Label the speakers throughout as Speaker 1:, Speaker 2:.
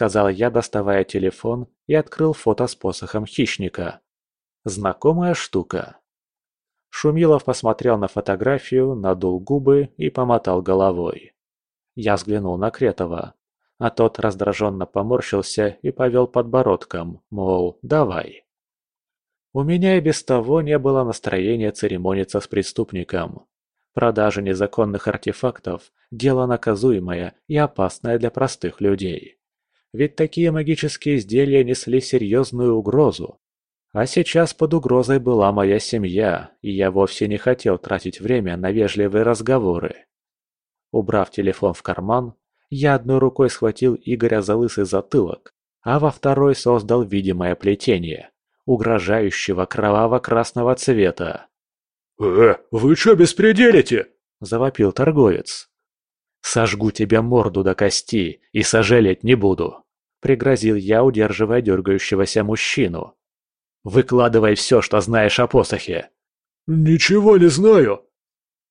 Speaker 1: сказал я, доставая телефон и открыл фото с посохом хищника. Знакомая штука. Шумилов посмотрел на фотографию, надул губы и помотал головой. Я взглянул на Кретова, а тот раздраженно поморщился и повел подбородком, мол, давай. У меня и без того не было настроения церемониться с преступником. Продажа незаконных артефактов – дело наказуемое и опасное для простых людей. Ведь такие магические изделия несли серьезную угрозу. А сейчас под угрозой была моя семья, и я вовсе не хотел тратить время на вежливые разговоры. Убрав телефон в карман, я одной рукой схватил Игоря за лысый затылок, а во второй создал видимое плетение, угрожающего кроваво-красного цвета.
Speaker 2: «Э, вы что беспределите?»
Speaker 1: – завопил торговец. «Сожгу тебе морду до кости и сожалеть не буду», – пригрозил я, удерживая дергающегося мужчину. «Выкладывай все, что знаешь о посохе».
Speaker 2: «Ничего не знаю».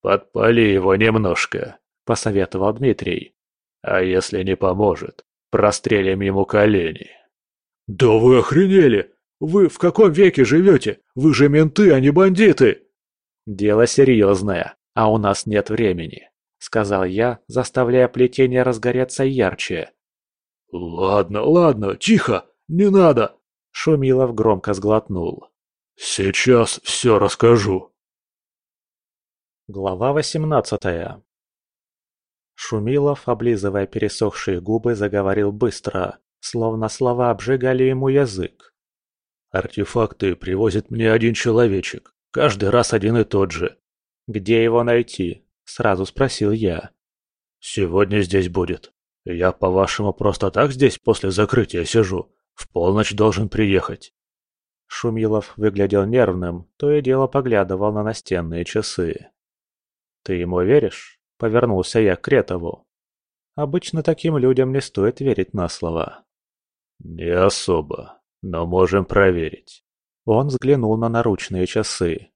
Speaker 3: «Подпали его немножко», – посоветовал Дмитрий. «А если не поможет, прострелим ему колени».
Speaker 2: «Да вы охренели! Вы в каком веке живете? Вы же менты, а не бандиты!»
Speaker 1: «Дело серьезное, а у нас нет времени», — сказал я, заставляя плетение разгореться ярче.
Speaker 2: «Ладно, ладно, тихо, не надо!»
Speaker 1: — Шумилов громко сглотнул.
Speaker 2: «Сейчас все расскажу».
Speaker 1: Глава восемнадцатая Шумилов, облизывая пересохшие губы, заговорил быстро, словно слова обжигали ему язык.
Speaker 3: «Артефакты привозит мне один человечек. Каждый раз один и тот же.
Speaker 1: «Где его найти?» – сразу спросил я.
Speaker 3: «Сегодня здесь будет. Я, по-вашему, просто так здесь после закрытия сижу? В полночь должен приехать».
Speaker 1: Шумилов выглядел нервным, то и дело поглядывал на настенные часы. «Ты ему веришь?» – повернулся я к Кретову. «Обычно таким людям не стоит верить на слово».
Speaker 3: «Не особо, но можем проверить.
Speaker 1: Он взглянул на наручные часы.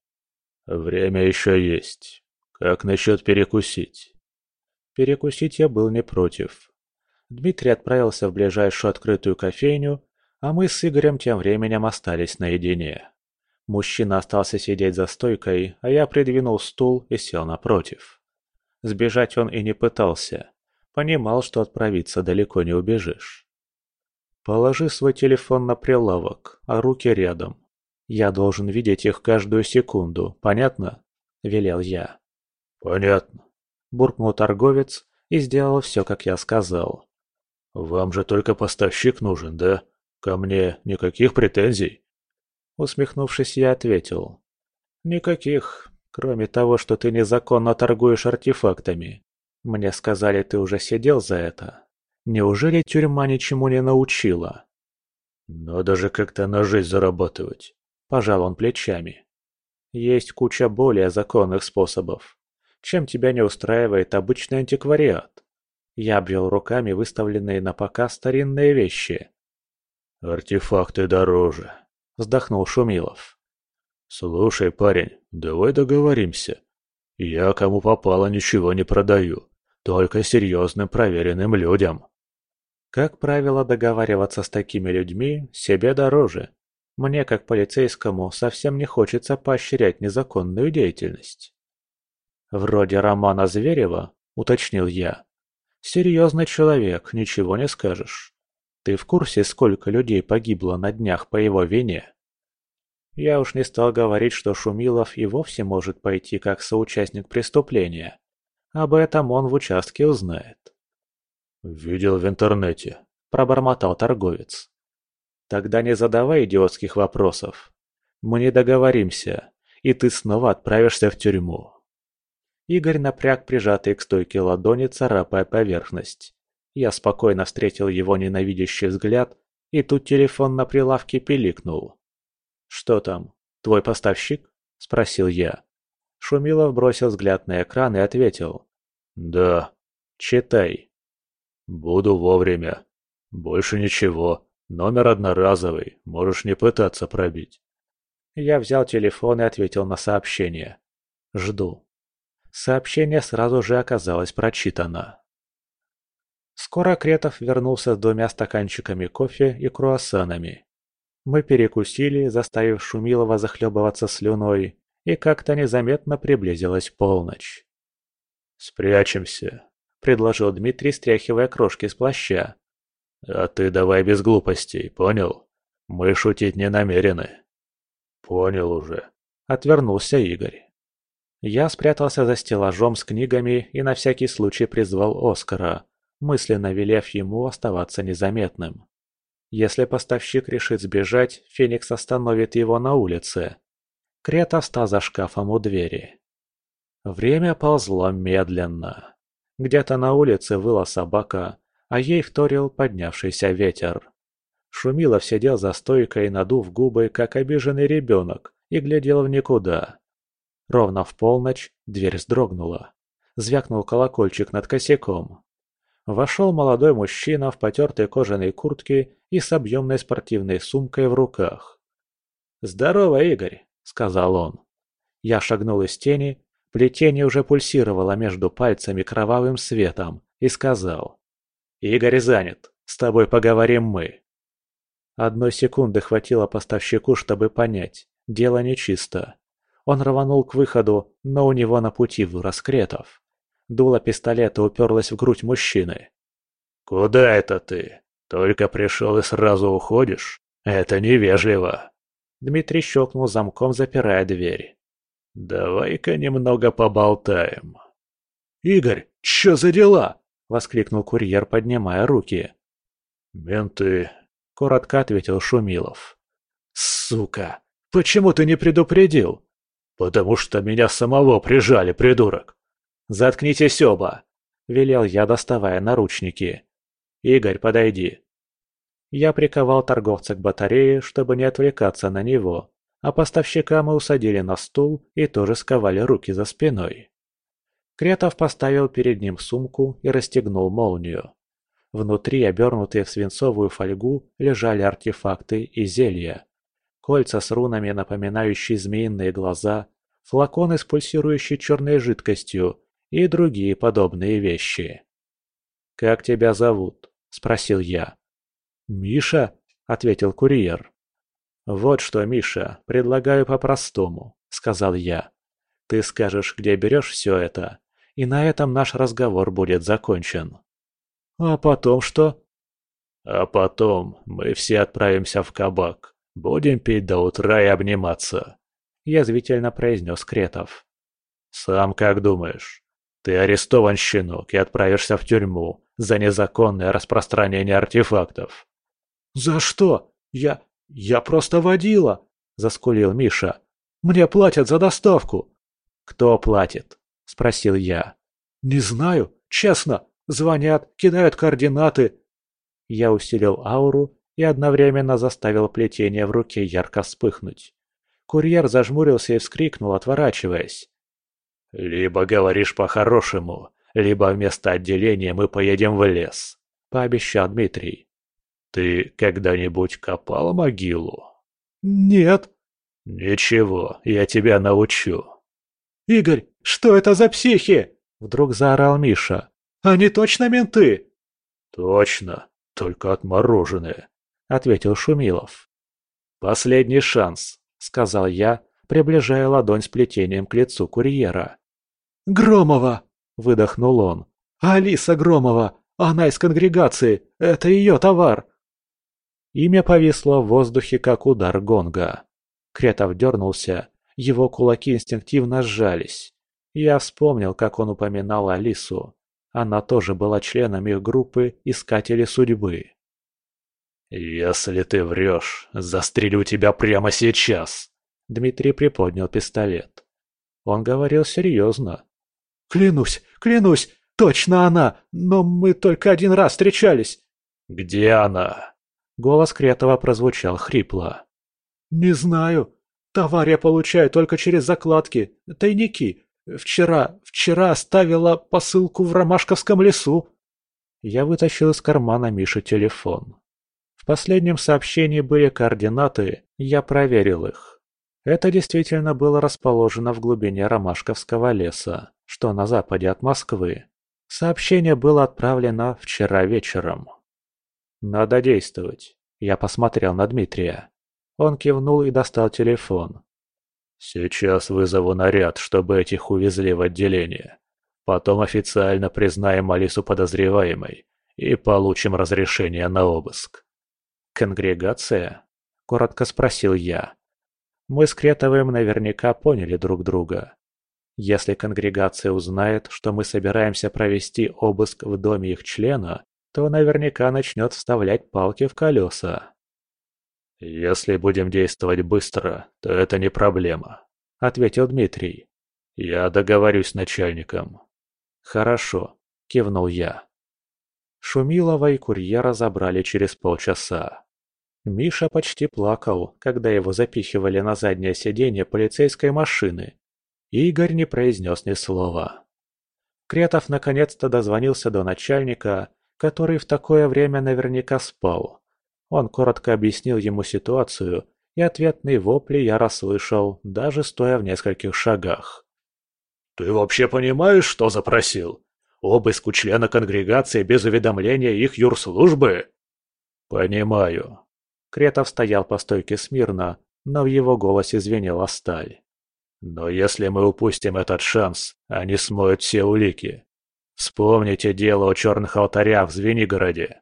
Speaker 3: «Время еще есть. Как насчет перекусить?»
Speaker 1: Перекусить я был не против. Дмитрий отправился в ближайшую открытую кофейню, а мы с Игорем тем временем остались наедине. Мужчина остался сидеть за стойкой, а я придвинул стул и сел напротив. Сбежать он и не пытался. Понимал, что отправиться далеко не убежишь. Положи свой телефон на прилавок, а руки рядом. Я должен видеть их каждую секунду, понятно? Велел я.
Speaker 3: Понятно.
Speaker 1: Буркнул торговец и сделал все, как я сказал.
Speaker 3: Вам же только поставщик нужен, да? Ко мне никаких претензий?
Speaker 1: Усмехнувшись, я ответил. Никаких, кроме того, что ты незаконно торгуешь артефактами. Мне сказали, ты уже сидел за это. Неужели тюрьма ничему не научила?
Speaker 3: Надо же как-то на жизнь зарабатывать.
Speaker 1: Пожал он плечами. Есть куча более законных способов. Чем тебя не устраивает обычный антиквариат? Я обвел руками выставленные на показ старинные вещи.
Speaker 3: «Артефакты дороже», — вздохнул Шумилов. «Слушай, парень, давай договоримся. Я кому попало ничего не продаю, только серьезным проверенным людям».
Speaker 1: Как правило, договариваться с такими людьми себе дороже. Мне, как полицейскому, совсем не хочется поощрять незаконную деятельность. «Вроде романа Зверева», — уточнил я. «Серьезный человек, ничего не скажешь. Ты в курсе, сколько людей погибло на днях по его вине?» Я уж не стал говорить, что Шумилов и вовсе может пойти как соучастник преступления. Об этом он в участке узнает.
Speaker 3: «Видел в интернете», — пробормотал торговец.
Speaker 1: Тогда не задавай идиотских вопросов. Мы не договоримся, и ты снова отправишься в тюрьму. Игорь напряг прижатый к стойке ладони, царапая поверхность. Я спокойно встретил его ненавидящий взгляд, и тут телефон на прилавке пиликнул. «Что там? Твой поставщик?» – спросил я. Шумилов бросил взгляд на экран и ответил.
Speaker 3: «Да».
Speaker 1: «Читай».
Speaker 3: «Буду вовремя. Больше ничего. Номер одноразовый, можешь не пытаться пробить.
Speaker 1: Я взял телефон и ответил на сообщение. Жду. Сообщение сразу же оказалось прочитано. Скоро Кретов вернулся с двумя стаканчиками кофе и круассанами. Мы перекусили, заставив Шумилова захлебываться слюной, и как-то незаметно приблизилась полночь.
Speaker 3: «Спрячемся», — предложил Дмитрий, стряхивая крошки с плаща. «А ты давай без глупостей, понял? Мы шутить не намерены». «Понял уже», — отвернулся Игорь.
Speaker 1: Я спрятался за стеллажом с книгами и на всякий случай призвал Оскара, мысленно велев ему оставаться незаметным. Если поставщик решит сбежать, Феникс остановит его на улице. Крета встал за шкафом у двери. Время ползло медленно. Где-то на улице выла собака, а ей вторил поднявшийся ветер. Шумилов сидел за стойкой, надув губы, как обиженный ребенок, и глядел в никуда. Ровно в полночь дверь вздрогнула. Звякнул колокольчик над косяком. Вошел молодой мужчина в потертой кожаной куртке и с объемной спортивной сумкой в руках. «Здорово, Игорь!» — сказал он. Я шагнул из тени, плетение уже пульсировало между пальцами кровавым светом, и сказал. «Игорь занят, с тобой поговорим мы». Одной секунды хватило поставщику, чтобы понять, дело нечисто. Он рванул к выходу, но у него на пути вырос Кретов. Дуло пистолета уперлось в грудь мужчины.
Speaker 3: «Куда это ты? Только пришел и сразу уходишь? Это невежливо!»
Speaker 1: Дмитрий щелкнул замком, запирая дверь.
Speaker 3: «Давай-ка немного поболтаем».
Speaker 2: «Игорь, чё за дела?»
Speaker 1: — воскликнул курьер, поднимая руки.
Speaker 3: «Менты», —
Speaker 1: коротко ответил Шумилов.
Speaker 2: «Сука! Почему ты не предупредил?»
Speaker 3: «Потому что меня самого прижали, придурок!»
Speaker 1: «Заткнитесь оба!» — велел я, доставая наручники. «Игорь, подойди!» Я приковал торговца к батарее, чтобы не отвлекаться на него, а поставщика мы усадили на стул и тоже сковали руки за спиной. Кретов поставил перед ним сумку и расстегнул молнию. Внутри, обернутые в свинцовую фольгу, лежали артефакты и зелья. Кольца с рунами, напоминающие змеиные глаза, флаконы с пульсирующей черной жидкостью и другие подобные вещи. «Как тебя зовут?» – спросил я.
Speaker 2: «Миша?» – ответил курьер.
Speaker 1: «Вот что, Миша, предлагаю по-простому», – сказал я. «Ты скажешь, где берешь все это, и на этом наш разговор будет закончен».
Speaker 2: «А потом что?»
Speaker 3: «А потом мы все отправимся в кабак, будем пить до утра и обниматься», – язвительно произнес Кретов. «Сам как думаешь?» Ты арестован, щенок, и отправишься в тюрьму за незаконное распространение артефактов.
Speaker 2: «За что? Я... я просто водила!» – заскулил Миша. «Мне платят за доставку!»
Speaker 1: «Кто платит?» – спросил я.
Speaker 2: «Не знаю, честно. Звонят, кидают координаты».
Speaker 1: Я усилил ауру и одновременно заставил плетение в руке ярко вспыхнуть. Курьер зажмурился и вскрикнул, отворачиваясь.
Speaker 3: «Либо говоришь по-хорошему, либо вместо отделения мы поедем в лес», — пообещал Дмитрий. «Ты когда-нибудь копал могилу?»
Speaker 2: «Нет».
Speaker 3: «Ничего, я тебя научу».
Speaker 2: «Игорь, что это за психи?»
Speaker 1: — вдруг заорал Миша.
Speaker 2: «Они точно менты?»
Speaker 3: «Точно, только отмороженные», — ответил Шумилов.
Speaker 1: «Последний шанс», — сказал я, приближая ладонь с плетением к лицу курьера.
Speaker 2: «Громова!» – выдохнул он.
Speaker 1: «Алиса Громова! Она из конгрегации! Это ее товар!» Имя повисло в воздухе, как удар гонга. Кретов дернулся, его кулаки инстинктивно сжались. Я вспомнил, как он упоминал Алису. Она тоже была членом их группы «Искатели судьбы».
Speaker 3: «Если ты врешь, застрелю тебя прямо сейчас!»
Speaker 1: Дмитрий приподнял пистолет. Он говорил серьезно.
Speaker 2: «Клянусь, клянусь, точно она, но мы только один раз встречались».
Speaker 3: «Где она?»
Speaker 1: Голос Кретова прозвучал хрипло.
Speaker 2: «Не знаю. Товар я получаю только через закладки, тайники. Вчера, вчера оставила посылку в Ромашковском лесу».
Speaker 1: Я вытащил из кармана Миши телефон. В последнем сообщении были координаты, я проверил их. Это действительно было расположено в глубине Ромашковского леса, что на западе от Москвы. Сообщение было отправлено вчера вечером. «Надо действовать», — я посмотрел на Дмитрия. Он кивнул и достал телефон.
Speaker 3: «Сейчас вызову наряд, чтобы этих увезли в отделение. Потом официально признаем Алису подозреваемой и получим разрешение на обыск».
Speaker 1: «Конгрегация?» – коротко спросил я. Мы с Кретовым наверняка поняли друг друга. Если конгрегация узнает, что мы собираемся провести обыск в доме их члена, то наверняка начнет вставлять палки в колеса.
Speaker 3: «Если будем действовать быстро, то это не проблема», — ответил Дмитрий. «Я договорюсь с начальником».
Speaker 1: «Хорошо», — кивнул я. Шумилова и курьера забрали через полчаса. Миша почти плакал, когда его запихивали на заднее сиденье полицейской машины. Игорь не произнес ни слова. Кретов наконец-то дозвонился до начальника, который в такое время наверняка спал. Он коротко объяснил ему ситуацию, и ответные вопли я расслышал, даже стоя в нескольких шагах.
Speaker 3: «Ты вообще понимаешь, что запросил? Обыск у члена конгрегации без уведомления их юрслужбы?» «Понимаю».
Speaker 1: Кретов стоял по стойке смирно, но в его голосе звенела сталь.
Speaker 3: «Но если мы упустим этот шанс, они смоют все улики. Вспомните дело о черных алтарях в Звенигороде.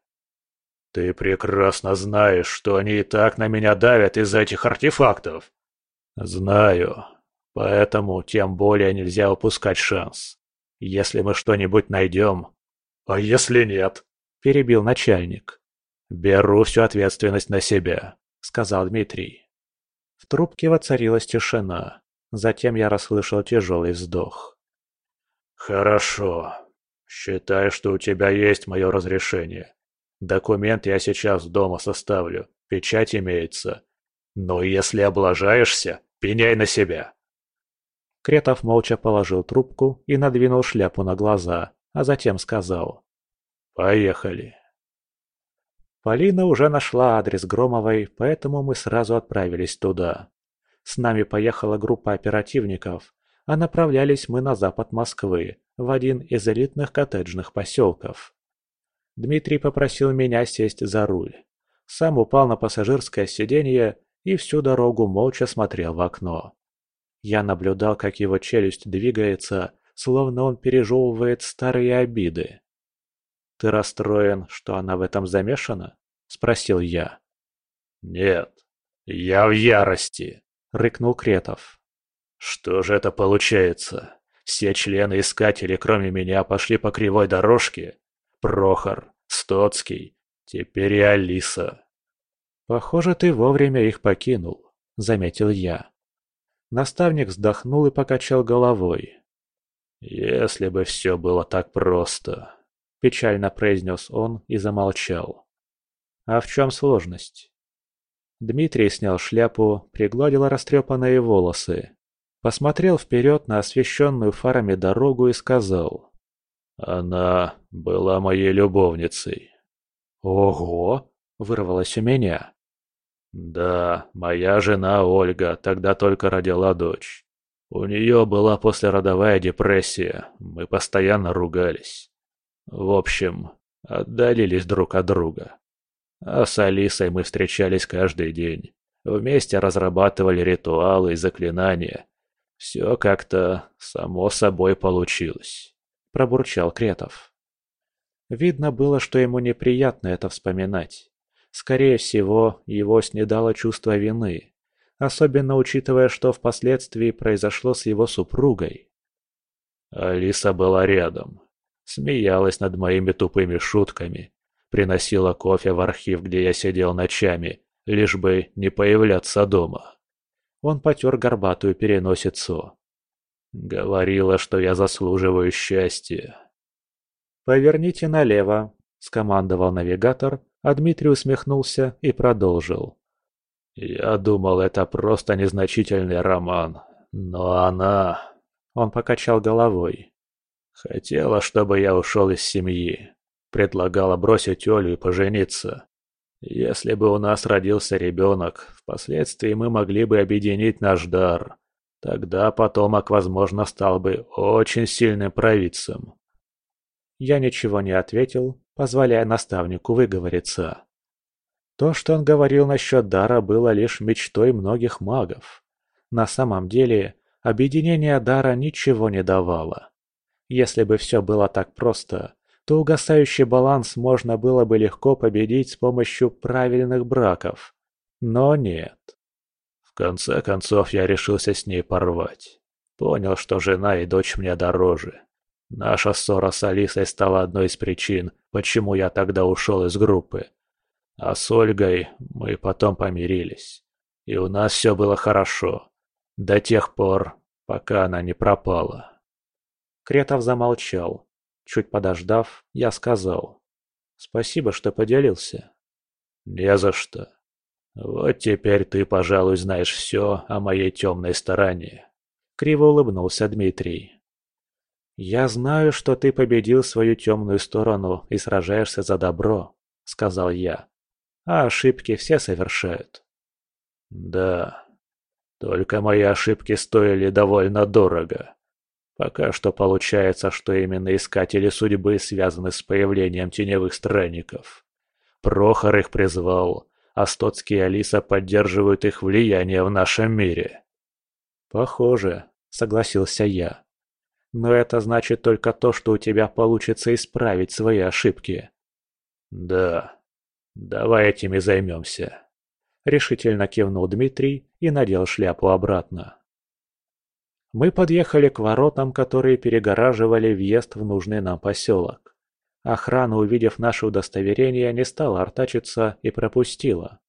Speaker 3: Ты прекрасно знаешь, что они и так на меня давят из-за этих артефактов. Знаю. Поэтому тем более нельзя упускать шанс. Если мы что-нибудь найдем... А если нет? Перебил начальник. Беру всю ответственность на себя, сказал Дмитрий.
Speaker 1: В трубке воцарилась тишина. Затем я расслышал тяжелый вздох.
Speaker 3: «Хорошо. Считай, что у тебя есть мое разрешение. Документ я сейчас дома составлю, печать имеется. Но если облажаешься, пеняй на себя.
Speaker 1: Кретов молча положил трубку и надвинул шляпу на глаза, а затем сказал.
Speaker 3: «Поехали».
Speaker 1: Полина уже нашла адрес Громовой, поэтому мы сразу отправились туда. С нами поехала группа оперативников, а направлялись мы на запад Москвы, в один из элитных коттеджных поселков. Дмитрий попросил меня сесть за руль. Сам упал на пассажирское сиденье и всю дорогу молча смотрел в окно. Я наблюдал, как его челюсть двигается, словно он пережевывает старые обиды. «Ты расстроен, что она в этом замешана?» – спросил я.
Speaker 3: «Нет, я в ярости», – рыкнул Кретов. «Что же это получается? Все члены-искатели, кроме меня, пошли по кривой дорожке? Прохор, Стоцкий, теперь и Алиса».
Speaker 1: «Похоже, ты вовремя их покинул», – заметил я. Наставник вздохнул и покачал головой.
Speaker 3: «Если бы все было так просто», – печально произнес он и замолчал.
Speaker 1: «А в чем сложность?» Дмитрий снял шляпу, пригладил растрепанные волосы, посмотрел вперед на освещенную фарами дорогу и сказал.
Speaker 3: «Она была моей любовницей».
Speaker 1: «Ого!» – вырвалось у меня.
Speaker 3: Да, моя жена Ольга тогда только родила дочь. У нее была послеродовая депрессия, мы постоянно ругались. В общем, отдалились друг от друга. А с Алисой мы встречались каждый день. Вместе разрабатывали ритуалы и заклинания. Все как-то само собой получилось. Пробурчал Кретов.
Speaker 1: Видно было, что ему неприятно это вспоминать. Скорее всего, его снедало чувство вины, особенно учитывая, что впоследствии произошло с его супругой.
Speaker 3: Алиса была рядом, смеялась над моими тупыми шутками, приносила кофе в архив, где я сидел ночами, лишь бы не появляться дома.
Speaker 1: Он потер горбатую переносицу.
Speaker 3: Говорила, что я заслуживаю счастья.
Speaker 1: «Поверните налево», — скомандовал навигатор, а Дмитрий усмехнулся и продолжил.
Speaker 3: «Я думал, это просто незначительный роман, но она...»
Speaker 1: Он покачал головой.
Speaker 3: «Хотела, чтобы я ушел из семьи. Предлагала бросить Олю и пожениться. Если бы у нас родился ребенок, впоследствии мы могли бы объединить наш дар. Тогда потомок, возможно, стал бы очень сильным провидцем.
Speaker 1: Я ничего не ответил, позволяя наставнику выговориться. То, что он говорил насчет дара, было лишь мечтой многих магов. На самом деле, объединение дара ничего не давало. Если бы все было так просто, то угасающий баланс можно было бы легко победить с помощью правильных браков. Но нет. В конце концов я решился с ней порвать. Понял, что жена и дочь мне дороже. Наша ссора с Алисой стала одной из причин, почему я тогда ушел из группы. А с Ольгой мы потом помирились. И у нас все было хорошо. До тех пор, пока она не пропала. Кретов замолчал. Чуть подождав, я сказал. «Спасибо, что поделился». «Не за что. Вот теперь ты, пожалуй, знаешь все о моей темной стороне». Криво улыбнулся Дмитрий. «Я знаю, что ты победил свою темную сторону и сражаешься за добро», — сказал я. «А ошибки все совершают». «Да, только мои ошибки стоили довольно дорого. Пока что получается, что именно Искатели Судьбы связаны с появлением теневых странников. Прохор их призвал, а Стоцкий и Алиса поддерживают их влияние в нашем мире». «Похоже», — согласился я. «Но это значит только то, что у тебя получится исправить свои ошибки». «Да, давай этим и займемся», — решительно кивнул Дмитрий и надел шляпу обратно. Мы подъехали к воротам, которые перегораживали въезд в нужный нам поселок. Охрана, увидев наше удостоверение, не стала артачиться и пропустила.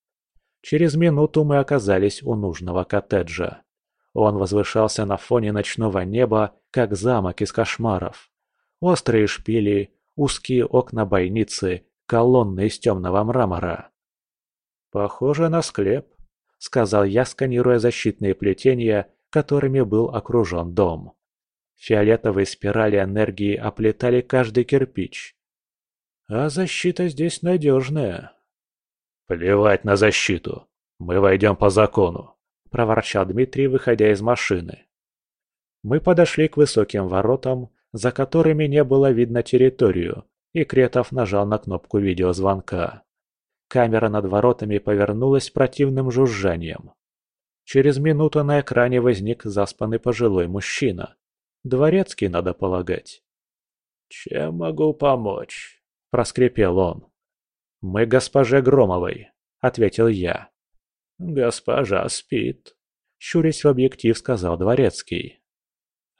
Speaker 1: Через минуту мы оказались у нужного коттеджа. Он возвышался на фоне ночного неба, как замок из кошмаров. Острые шпили, узкие окна бойницы, колонны из темного мрамора. «Похоже на склеп», — сказал я, сканируя защитные плетения которыми был окружен дом. Фиолетовые спирали энергии оплетали каждый кирпич. А защита здесь надежная. «Плевать на защиту. Мы войдем по закону», – проворчал Дмитрий, выходя из машины. Мы подошли к высоким воротам, за которыми не было видно территорию, и Кретов нажал на кнопку видеозвонка. Камера над воротами повернулась противным жужжанием. Через минуту на экране возник заспанный пожилой мужчина. Дворецкий, надо полагать. «Чем могу помочь?» – проскрипел он. «Мы госпоже Громовой», – ответил я. «Госпожа спит», – щурясь в объектив, сказал Дворецкий.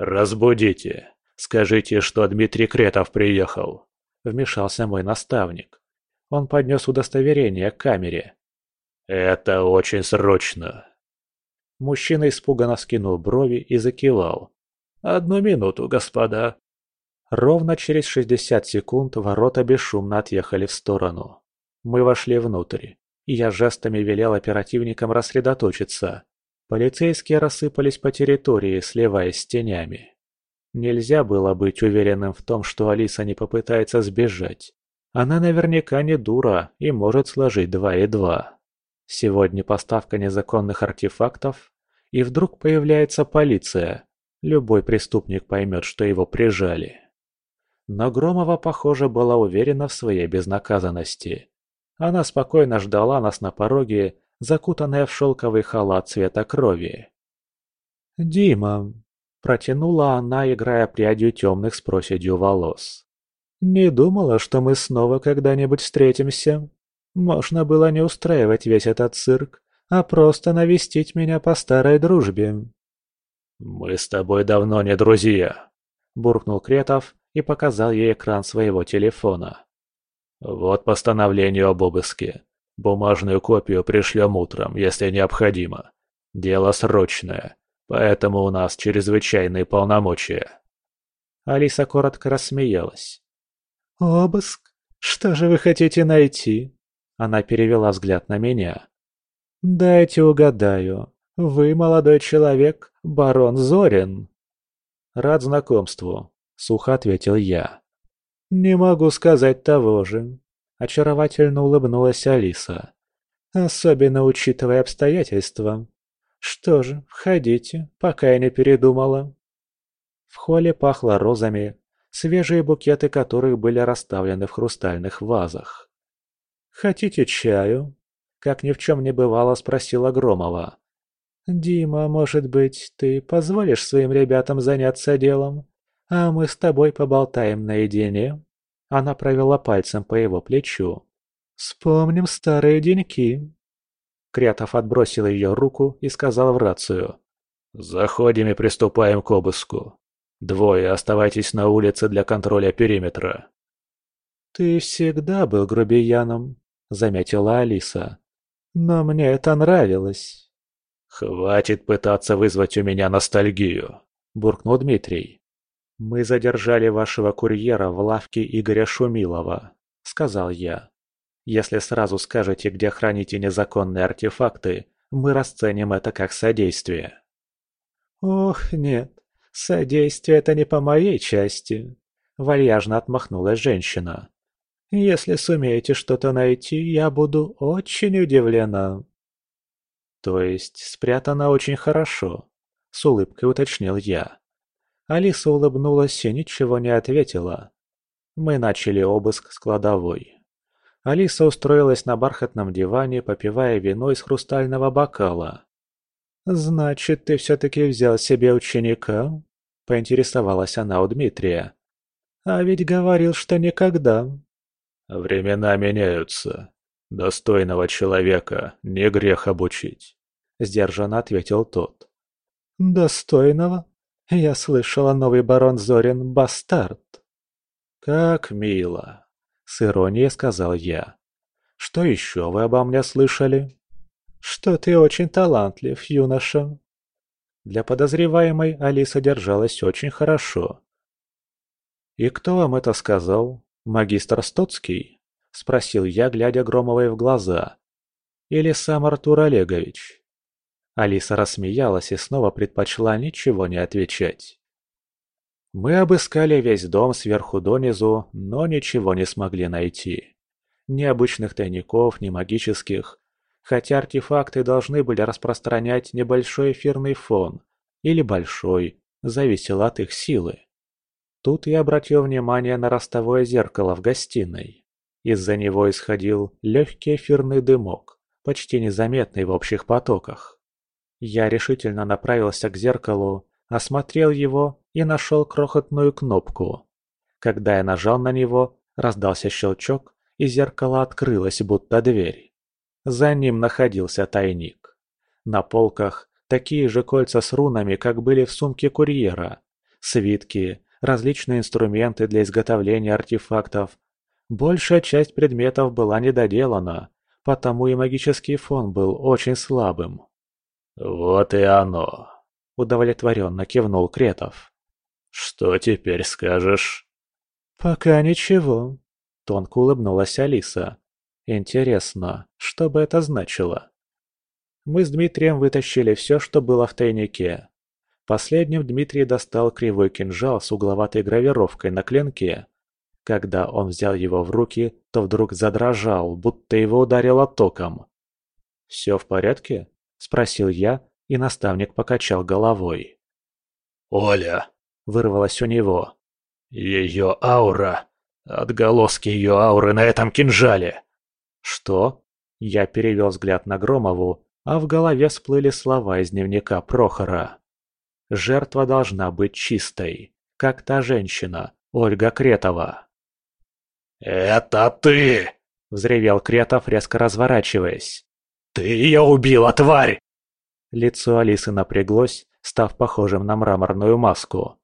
Speaker 1: «Разбудите. Скажите, что Дмитрий Кретов приехал», – вмешался мой наставник. Он поднес удостоверение к камере. «Это очень срочно», Мужчина испуганно скинул брови и закивал. «Одну минуту, господа». Ровно через 60 секунд ворота бесшумно отъехали в сторону. Мы вошли внутрь, и я жестами велел оперативникам рассредоточиться. Полицейские рассыпались по территории, сливаясь с тенями. Нельзя было быть уверенным в том, что Алиса не попытается сбежать. Она наверняка не дура и может сложить два и два. Сегодня поставка незаконных артефактов, и вдруг появляется полиция. Любой преступник поймет, что его прижали. Но Громова, похоже, была уверена в своей безнаказанности. Она спокойно ждала нас на пороге, закутанная в шелковый халат цвета крови. «Дима», – протянула она, играя прядью темных с проседью волос. «Не думала, что мы снова когда-нибудь встретимся. Можно было не устраивать весь этот цирк, а просто навестить меня по старой дружбе».
Speaker 3: «Мы с тобой давно не друзья», – буркнул Кретов и показал ей экран своего телефона. «Вот постановление об обыске. Бумажную копию пришлем утром, если необходимо. Дело срочное, поэтому у нас чрезвычайные полномочия».
Speaker 1: Алиса коротко рассмеялась. «Обыск? Что же вы хотите найти?» Она перевела взгляд на меня. «Дайте угадаю. Вы, молодой человек, барон Зорин?» «Рад знакомству», — сухо ответил я. «Не могу сказать того же», — очаровательно улыбнулась Алиса. «Особенно учитывая обстоятельства. Что же, входите, пока я не передумала». В холле пахло розами. свежие букеты которых были расставлены в хрустальных вазах. «Хотите чаю?» – как ни в чем не бывало, спросила Громова. «Дима, может быть, ты позволишь своим ребятам заняться делом, а мы с тобой поболтаем наедине?» Она провела пальцем по его плечу. «Вспомним старые деньки». Кретов отбросил ее руку и сказал в рацию. «Заходим и приступаем к обыску. Двое оставайтесь на улице для контроля периметра». «Ты всегда был грубияном», — заметила Алиса. «Но мне это нравилось». «Хватит пытаться вызвать у меня ностальгию», – буркнул Дмитрий. «Мы задержали вашего курьера в лавке Игоря Шумилова», – сказал я. «Если сразу скажете, где храните незаконные артефакты, мы расценим это как содействие». «Ох, нет, содействие – это не по моей части», – вальяжно отмахнулась женщина. «Если сумеете что-то найти, я буду очень удивлена». «То есть спрятано очень хорошо», — с улыбкой уточнил я. Алиса улыбнулась и ничего не ответила. Мы начали обыск с кладовой. Алиса устроилась на бархатном диване, попивая вино из хрустального бокала. «Значит, ты все-таки взял себе ученика?» – поинтересовалась она у Дмитрия. «А ведь говорил, что никогда».
Speaker 3: «Времена меняются», «Достойного человека не грех обучить», — сдержанно ответил тот.
Speaker 1: «Достойного? Я слышала, новый барон Зорин — бастард».
Speaker 3: «Как мило», — с иронией сказал я.
Speaker 1: «Что еще вы обо мне слышали?» «Что ты очень талантлив, юноша». Для подозреваемой Алиса держалась очень хорошо. «И кто вам это сказал? Магистр Стоцкий?» – спросил я, глядя Громовой в глаза. «Или сам Артур Олегович?» Алиса рассмеялась и снова предпочла ничего не отвечать. Мы обыскали весь дом сверху донизу, но ничего не смогли найти. Ни обычных тайников, ни магических, хотя артефакты должны были распространять небольшой эфирный фон, или большой, зависело от их силы. Тут я обратил внимание на ростовое зеркало в гостиной. Из-за него исходил легкий эфирный дымок, почти незаметный в общих потоках. Я решительно направился к зеркалу, осмотрел его и нашел крохотную кнопку. Когда я нажал на него, раздался щелчок, и зеркало открылось, будто дверь. За ним находился тайник. На полках такие же кольца с рунами, как были в сумке курьера, свитки, различные инструменты для изготовления артефактов, Большая часть предметов была недоделана, потому и магический фон был очень слабым.
Speaker 3: «Вот и оно!» – удовлетворенно кивнул Кретов. «Что теперь скажешь?»
Speaker 1: «Пока ничего», – тонко улыбнулась Алиса. «Интересно, что бы это значило?» Мы с Дмитрием вытащили все, что было в тайнике. Последним Дмитрий достал кривой кинжал с угловатой гравировкой на клинке когда он взял его в руки, то вдруг задрожал, будто его ударило током. «Все в порядке?» – спросил я, и наставник покачал головой.
Speaker 3: «Оля!» – вырвалось у него. «Ее аура! Отголоски ее ауры на этом кинжале!»
Speaker 1: «Что?» Я перевел взгляд на Громову, а в голове всплыли слова из дневника Прохора. «Жертва должна быть чистой, как та женщина, Ольга Кретова».
Speaker 3: «Это ты!» – взревел Кретов, резко разворачиваясь. «Ты ее убила, тварь!»
Speaker 1: Лицо Алисы напряглось, став похожим на мраморную маску.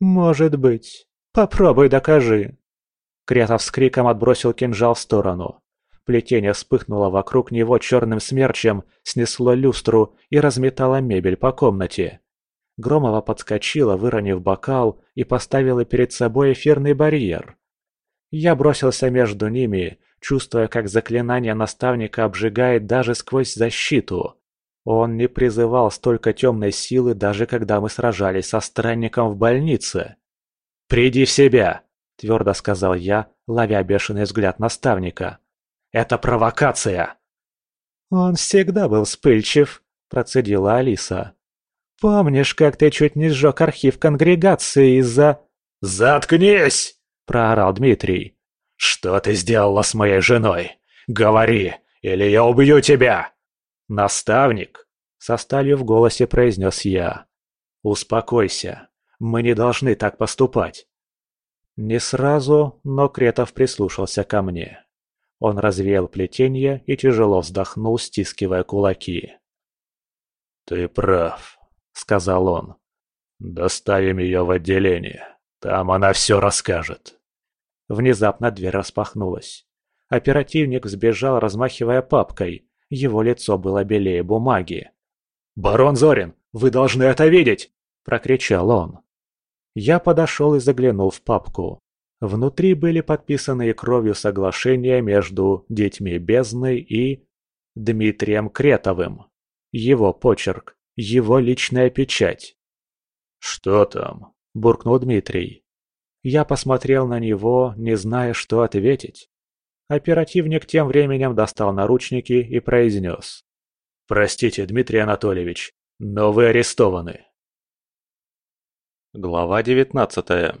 Speaker 1: «Может быть. Попробуй докажи!» Кретов с криком отбросил кинжал в сторону. Плетение вспыхнуло вокруг него черным смерчем, снесло люстру и разметало мебель по комнате. Громова подскочила, выронив бокал, и поставила перед собой эфирный барьер. Я бросился между ними, чувствуя, как заклинание наставника обжигает даже сквозь защиту. Он не призывал столько темной силы, даже когда мы сражались со странником в больнице. «Приди в себя!» – твердо сказал я, ловя бешеный взгляд наставника. «Это провокация!» «Он всегда был вспыльчив», – процедила Алиса. «Помнишь, как ты чуть не сжег архив конгрегации из-за...»
Speaker 3: «Заткнись!» – проорал Дмитрий. «Что ты сделала с моей женой? Говори, или я убью тебя!» «Наставник!» – со сталью в голосе произнес я. «Успокойся. Мы не должны так поступать». Не сразу, но Кретов прислушался ко мне. Он развеял плетение и тяжело вздохнул, стискивая кулаки. «Ты прав», — сказал он. «Доставим ее в отделение. Там она все расскажет». Внезапно дверь распахнулась. Оперативник сбежал, размахивая папкой. Его лицо было белее бумаги. «Барон Зорин, вы должны это видеть!» – прокричал он. Я подошел и заглянул в папку. Внутри были подписаны кровью соглашения между детьми бездны и... Дмитрием Кретовым. Его почерк, его личная печать. «Что там?» – буркнул Дмитрий. Я посмотрел на него, не зная, что ответить. Оперативник тем временем достал наручники и произнес. «Простите, Дмитрий Анатольевич, но вы арестованы». Глава девятнадцатая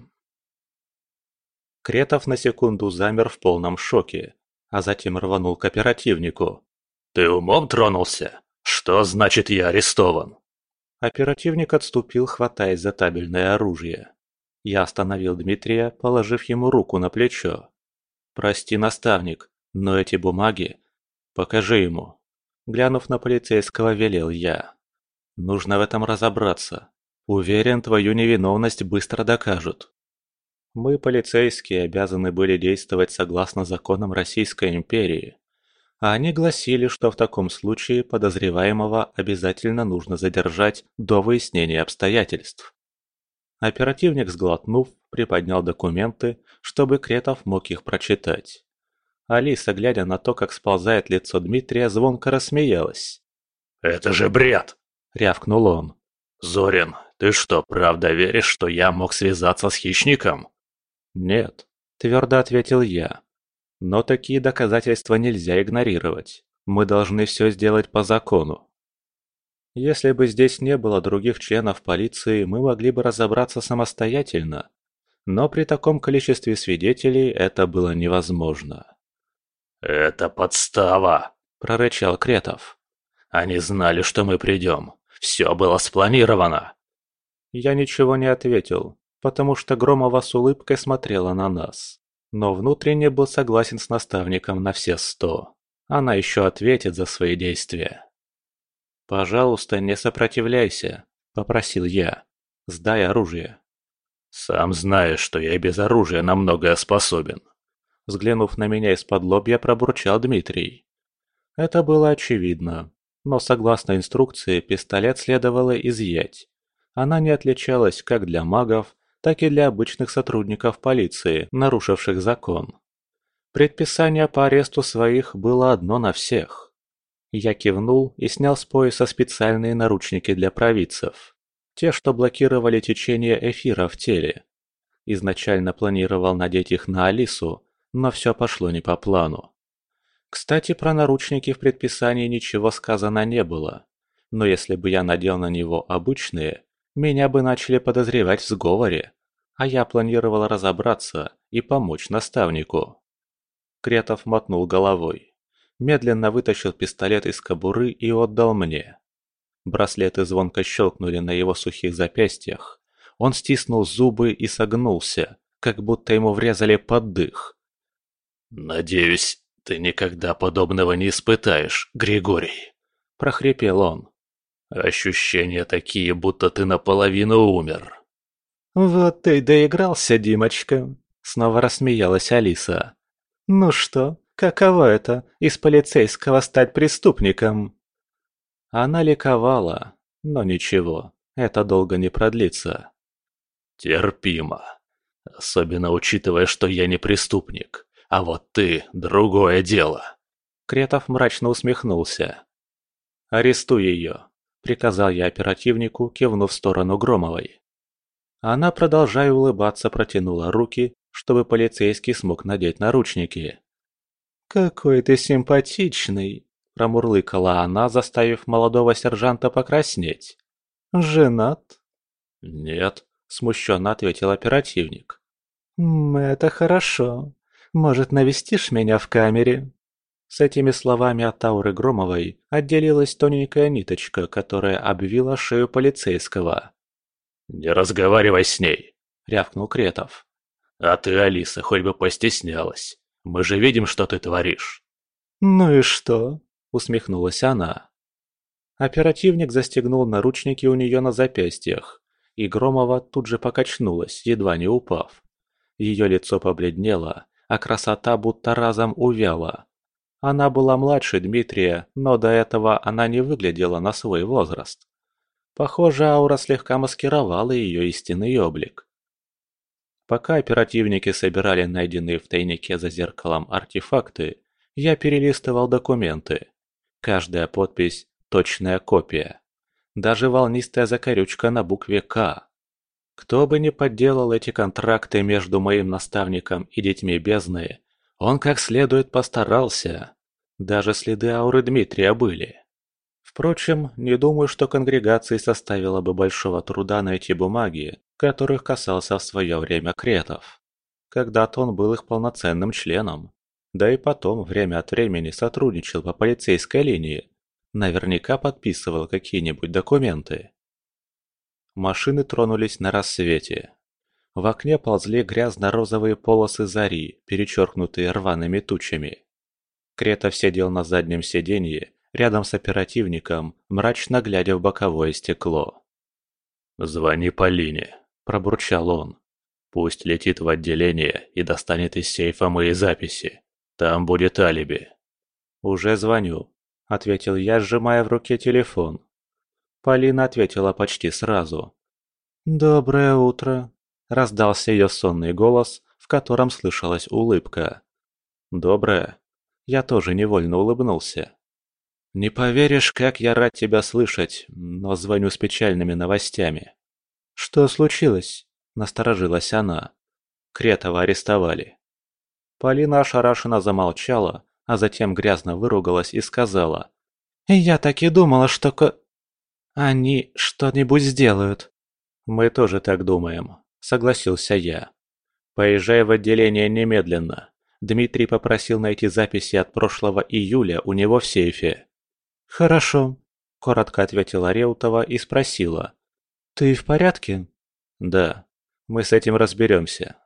Speaker 3: Кретов на секунду замер в полном шоке, а затем рванул к оперативнику. «Ты умом тронулся? Что значит я арестован?» Оперативник отступил, хватаясь за табельное оружие. Я остановил Дмитрия, положив ему руку на плечо. «Прости, наставник, но эти бумаги...» «Покажи ему». Глянув на полицейского, велел я. «Нужно в этом разобраться. Уверен, твою невиновность быстро докажут. Мы, полицейские, обязаны были действовать согласно законам Российской империи. А они гласили, что в таком случае подозреваемого обязательно нужно задержать до выяснения обстоятельств. Оперативник, сглотнув, приподнял документы, чтобы Кретов мог их прочитать. Алиса, глядя на то, как сползает лицо Дмитрия, звонко рассмеялась. «Это же бред!» – рявкнул он. «Зорин, ты что, правда веришь, что я мог связаться с хищником?» «Нет», – твердо ответил я. «Но такие доказательства нельзя игнорировать. Мы должны все сделать по закону». Если бы здесь не было других членов полиции, мы могли бы разобраться самостоятельно. Но при таком количестве свидетелей это было невозможно. «Это подстава!» – прорычал Кретов. «Они знали, что мы придем. Все было спланировано!» Я ничего не ответил, потому что Громова с улыбкой смотрела на нас. Но внутренне был согласен с наставником на все сто. Она еще ответит за свои действия. «Пожалуйста, не сопротивляйся», – попросил я. «Сдай оружие». «Сам знаешь, что я без оружия на многое способен». Взглянув на меня из-под лобья, пробурчал Дмитрий. Это было очевидно, но согласно инструкции пистолет следовало изъять. Она не отличалась как для магов, так и для обычных сотрудников полиции, нарушивших закон. Предписание по аресту своих было одно на всех. Я кивнул и снял с пояса специальные наручники для провидцев. Те, что блокировали течение эфира в теле. Изначально планировал надеть их на Алису, но все пошло не по плану. Кстати, про наручники в предписании ничего сказано не было. Но если бы я надел на него обычные, меня бы начали подозревать в сговоре, а я планировал разобраться и помочь наставнику. Кретов мотнул головой, медленно вытащил пистолет из кобуры и отдал мне. Браслеты звонко щелкнули на его сухих запястьях. Он стиснул зубы и согнулся, как будто ему врезали под дых. «Надеюсь, ты никогда подобного не испытаешь, Григорий», – прохрипел он. Ощущения такие, будто ты наполовину умер. Вот ты и доигрался, Димочка. Снова рассмеялась Алиса. Ну что, каково это, из полицейского стать преступником? Она ликовала, но ничего, это долго не продлится. Терпимо. Особенно учитывая, что я не преступник. А вот ты – другое дело. Кретов мрачно усмехнулся. Арестуй ее. – приказал я оперативнику, кивнув в сторону Громовой. Она, продолжая улыбаться, протянула руки, чтобы полицейский смог надеть наручники. «Какой ты симпатичный!» – промурлыкала она, заставив молодого сержанта покраснеть. «Женат?» «Нет», –
Speaker 1: смущенно ответил оперативник.
Speaker 2: «Это хорошо. Может, навестишь меня в камере?»
Speaker 1: С этими словами от Тауры Громовой отделилась тоненькая ниточка, которая обвила шею полицейского. «Не разговаривай с ней!» — рявкнул Кретов. «А ты, Алиса, хоть бы постеснялась. Мы же видим, что ты творишь».
Speaker 2: «Ну и что?»
Speaker 1: — усмехнулась она. Оперативник застегнул наручники у нее на запястьях, и Громова тут же покачнулась, едва не упав. Ее лицо побледнело, а красота будто разом увяла. Она была младше Дмитрия, но до этого она не выглядела на свой возраст. Похоже, аура слегка маскировала ее истинный облик. Пока оперативники собирали найденные в тайнике за зеркалом артефакты, я перелистывал документы. Каждая подпись – точная копия. Даже волнистая закорючка на букве «К». Кто бы ни подделал эти контракты между моим наставником и детьми бездны, он как следует постарался. Даже следы ауры Дмитрия были. Впрочем, не думаю, что конгрегации составило бы большого труда найти бумаги, которых касался в свое время Кретов. Когда-то он был их полноценным членом. Да и потом, время от времени, сотрудничал по полицейской линии. Наверняка подписывал какие-нибудь документы. Машины тронулись на рассвете. В окне ползли грязно-розовые полосы зари, перечеркнутые рваными тучами. Кретов сидел на заднем сиденье, рядом с оперативником, мрачно глядя в боковое стекло. «Звони Полине», – пробурчал он. «Пусть летит в отделение и достанет из сейфа мои записи. Там будет алиби». «Уже звоню», – ответил я, сжимая в руке телефон. Полина ответила почти сразу. «Доброе утро», Раздался ее сонный голос, в котором слышалась улыбка. «Доброе». Я тоже невольно улыбнулся. «Не поверишь, как я рад тебя слышать, но звоню с печальными новостями». «Что случилось?» – насторожилась она. Кретова арестовали. Полина ошарашенно замолчала, а затем грязно выругалась и сказала. «Я так и думала, что ко... они что-нибудь сделают». «Мы тоже так думаем», согласился я. «Поезжай в отделение немедленно. Дмитрий попросил найти записи от прошлого июля у него в сейфе». «Хорошо», – коротко ответила Реутова и спросила. «Ты в порядке?» «Да, мы с этим разберемся».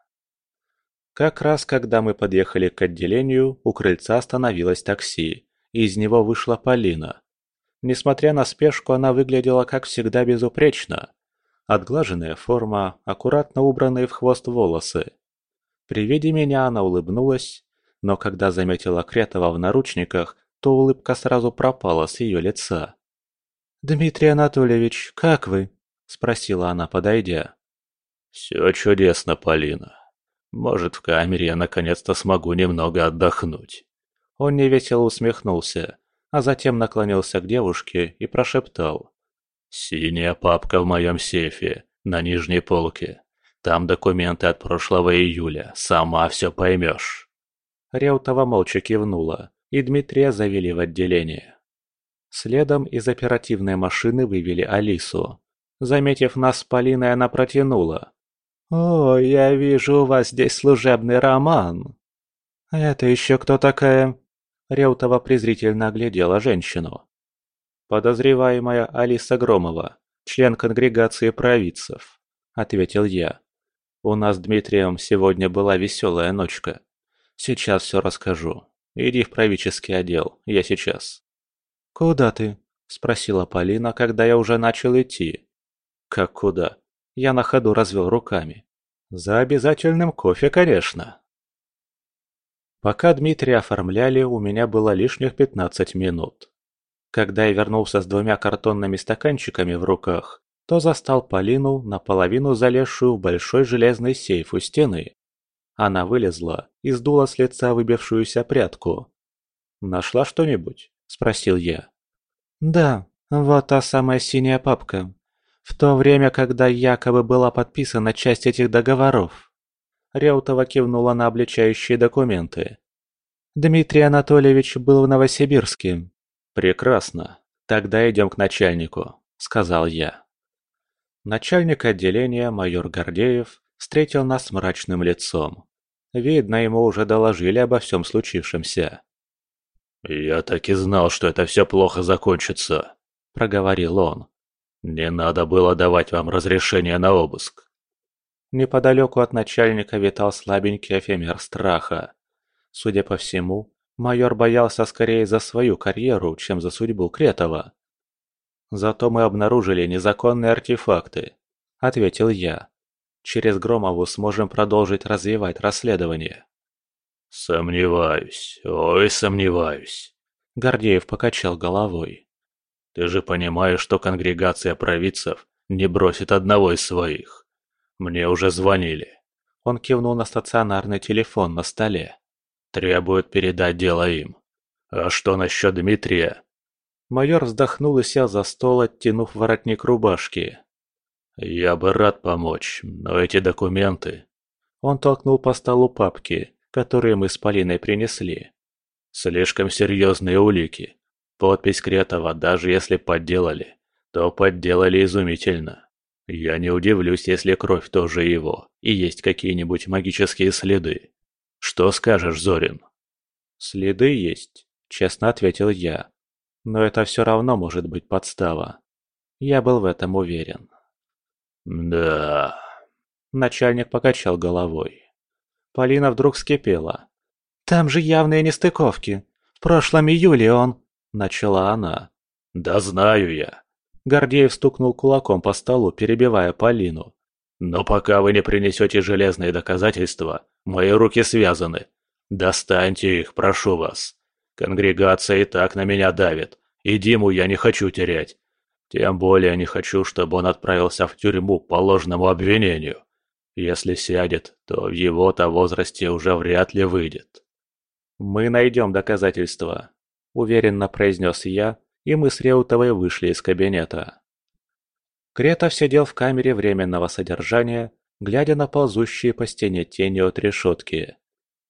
Speaker 1: Как раз когда мы подъехали к отделению, у крыльца остановилось такси, и из него вышла Полина. Несмотря на спешку, она выглядела как всегда безупречно. Отглаженная форма, аккуратно убранные в хвост волосы. При виде меня она улыбнулась, но когда заметила Кретова в наручниках, то улыбка сразу пропала с ее лица. «Дмитрий Анатольевич, как вы?» – спросила она, подойдя. «Все чудесно, Полина. Может, в камере я наконец-то смогу немного отдохнуть». Он невесело усмехнулся, а затем наклонился к девушке и прошептал. «Синяя папка в моем сейфе, на нижней полке. Там документы от прошлого июля, сама все поймешь». Реутова молча кивнула, и Дмитрия завели в отделение. Следом из оперативной машины вывели Алису. Заметив нас с Полиной, она протянула. «О, я вижу, у вас здесь служебный роман». «Это еще кто такая?» Реутова презрительно оглядела женщину. «Подозреваемая Алиса Громова, член конгрегации провидцев», — ответил я. «У нас с Дмитрием сегодня была веселая ночка. Сейчас все расскажу. Иди в правительский отдел, я сейчас». «Куда ты?» — спросила Полина, когда я уже начал идти. «Как куда?» Я на ходу развел руками. «За обязательным кофе, конечно». Пока Дмитрия оформляли, у меня было лишних пятнадцать минут. Когда я вернулся с двумя картонными стаканчиками в руках, то застал Полину, наполовину залезшую в большой железный сейф у стены. Она вылезла и сдула с лица выбившуюся прядку. «Нашла что-нибудь?» – спросил я. «Да, вот та самая синяя папка. В то время, когда якобы была подписана часть этих договоров». Реутова кивнула на обличающие документы. Дмитрий Анатольевич был в Новосибирске, «Прекрасно. Тогда идем к начальнику», — сказал я. Начальник отделения майор Гордеев встретил нас с мрачным лицом. Видно, ему уже доложили обо всем случившемся.
Speaker 3: «Я так и знал, что это все плохо закончится», — проговорил он. «Не надо было давать вам разрешение на обыск».
Speaker 1: Неподалеку от начальника витал слабенький эфемер страха. Судя по всему, майор боялся скорее за свою карьеру, чем за судьбу Кретова. «Зато мы обнаружили незаконные артефакты», — ответил я. «Через Громову сможем продолжить развивать расследование».
Speaker 3: «Сомневаюсь, ой, сомневаюсь», — Гордеев покачал головой. «Ты же понимаешь, что конгрегация провидцев не бросит одного из своих. Мне уже звонили».
Speaker 1: Он кивнул на стационарный телефон на столе.
Speaker 3: «Требуют передать дело им. А что насчет Дмитрия?»
Speaker 1: Майор вздохнул и сел за стол, оттянув воротник рубашки.
Speaker 3: «Я бы рад помочь, но эти документы...»
Speaker 1: Он толкнул по столу папки, которые мы с Полиной принесли.
Speaker 3: «Слишком серьезные улики. Подпись Кретова, даже если подделали, то подделали изумительно. Я не удивлюсь, если кровь тоже его, и есть какие-нибудь магические следы. Что скажешь, Зорин?»
Speaker 1: «Следы есть», — честно ответил я. Но это все равно может быть подстава. Я был в этом уверен.
Speaker 3: «Да...»
Speaker 1: Начальник покачал головой. Полина вдруг вскипела. «Там же явные нестыковки. В прошлом июле он...» Начала она.
Speaker 3: «Да знаю я».
Speaker 1: Гордеев стукнул кулаком по столу, перебивая Полину.
Speaker 3: «Но пока вы не принесете железные доказательства, мои руки связаны. Достаньте их, прошу вас. Конгрегация и так на меня давит, и Диму я не хочу терять. Тем более не хочу, чтобы он отправился в тюрьму по ложному обвинению. Если сядет, то в его-то возрасте уже вряд ли выйдет.
Speaker 1: «Мы найдем доказательства», – уверенно произнес я, и мы с Реутовой вышли из кабинета. Кретов сидел в камере временного содержания, глядя на ползущие по стене тени от решетки.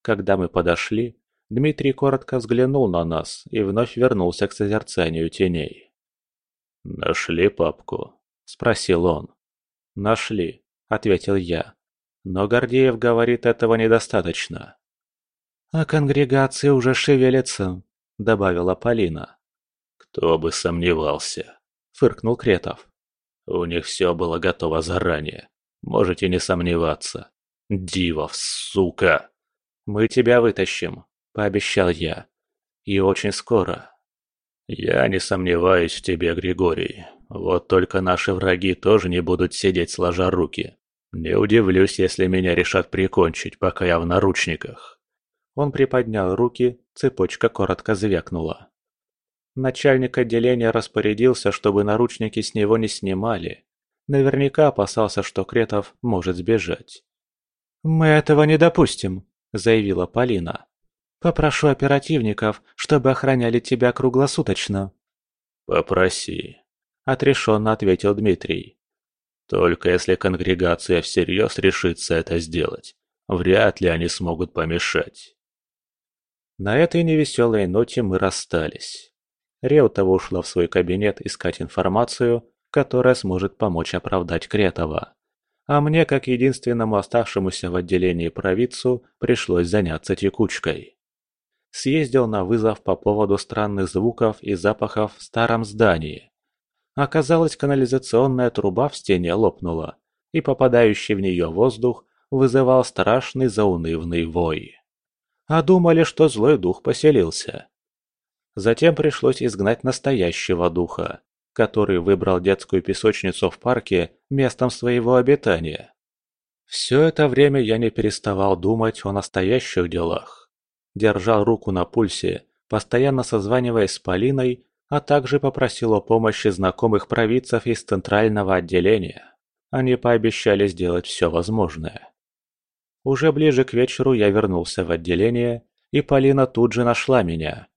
Speaker 1: Когда мы подошли, Дмитрий коротко взглянул на нас и вновь вернулся к созерцанию теней.
Speaker 3: «Нашли папку?» – спросил он.
Speaker 1: «Нашли», – ответил я. «Но Гордеев говорит, этого недостаточно». «А конгрегация уже шевелится», – добавила Полина.
Speaker 3: «Кто бы сомневался», – фыркнул Кретов. «У них все было готово заранее. Можете не сомневаться. Дивов, сука!»
Speaker 1: «Мы тебя вытащим», пообещал я. И очень скоро.
Speaker 3: Я не сомневаюсь в тебе, Григорий. Вот только наши враги тоже не будут сидеть сложа руки. Не удивлюсь, если меня решат прикончить, пока я в наручниках.
Speaker 1: Он приподнял руки, цепочка коротко звякнула. Начальник отделения распорядился, чтобы наручники с него не снимали. Наверняка опасался, что Кретов может сбежать. «Мы этого не допустим», — заявила Полина. Попрошу оперативников, чтобы охраняли тебя круглосуточно».
Speaker 3: «Попроси», —
Speaker 1: отрешенно ответил Дмитрий.
Speaker 3: «Только если конгрегация всерьез решится это сделать, вряд ли они смогут помешать».
Speaker 1: На этой невеселой ноте мы расстались. Реутова ушла в свой кабинет искать информацию, которая сможет помочь оправдать Кретова. А мне, как единственному оставшемуся в отделении провидцу, пришлось заняться текучкой съездил на вызов по поводу странных звуков и запахов в старом здании. Оказалось, канализационная труба в стене лопнула, и попадающий в нее воздух вызывал страшный заунывный вой. А думали, что злой дух поселился. Затем пришлось изгнать настоящего духа, который выбрал детскую песочницу в парке местом своего обитания. Все это время я не переставал думать о настоящих делах держал руку на пульсе, постоянно созваниваясь с Полиной, а также попросил о помощи знакомых провидцев из центрального отделения. Они пообещали сделать все возможное. Уже ближе к вечеру я вернулся в отделение, и Полина тут же нашла меня.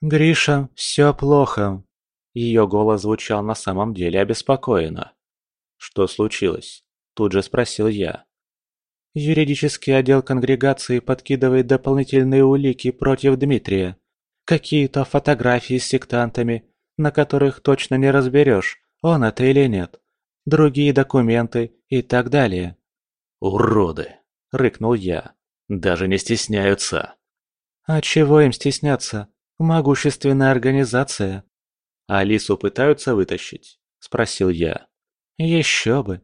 Speaker 1: «Гриша, все плохо». Ее голос звучал на самом деле обеспокоенно. «Что случилось?» – тут же спросил я. Юридический отдел конгрегации подкидывает дополнительные улики против Дмитрия. Какие-то фотографии с сектантами, на которых точно не разберешь, он это или нет. другие документы и так далее.
Speaker 3: «Уроды!» – рыкнул я. «Даже не стесняются!»
Speaker 1: «А чего им стесняться? Могущественная организация!»
Speaker 3: «Алису пытаются вытащить?» – спросил я.
Speaker 1: «Еще бы!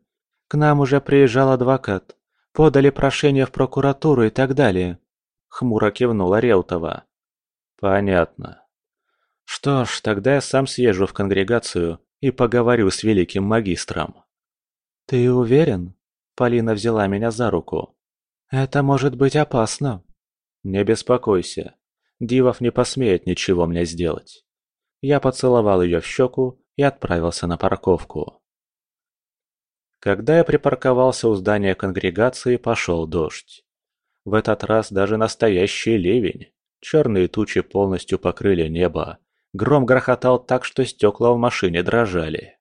Speaker 1: К нам уже приезжал адвокат. Подали прошение в прокуратуру и так далее», – хмуро кивнула Реутова.
Speaker 3: «Понятно. Что ж, тогда я сам съезжу в конгрегацию и поговорю с великим магистром».
Speaker 1: «Ты уверен?» – Полина взяла меня за руку. «Это может быть опасно».
Speaker 3: «Не беспокойся. Дивов не посмеет ничего мне сделать». Я поцеловал ее в щеку и отправился на парковку. Когда я припарковался у здания конгрегации, пошел дождь. В этот раз даже настоящий ливень. Черные тучи полностью покрыли небо. Гром грохотал так, что стекла в машине дрожали.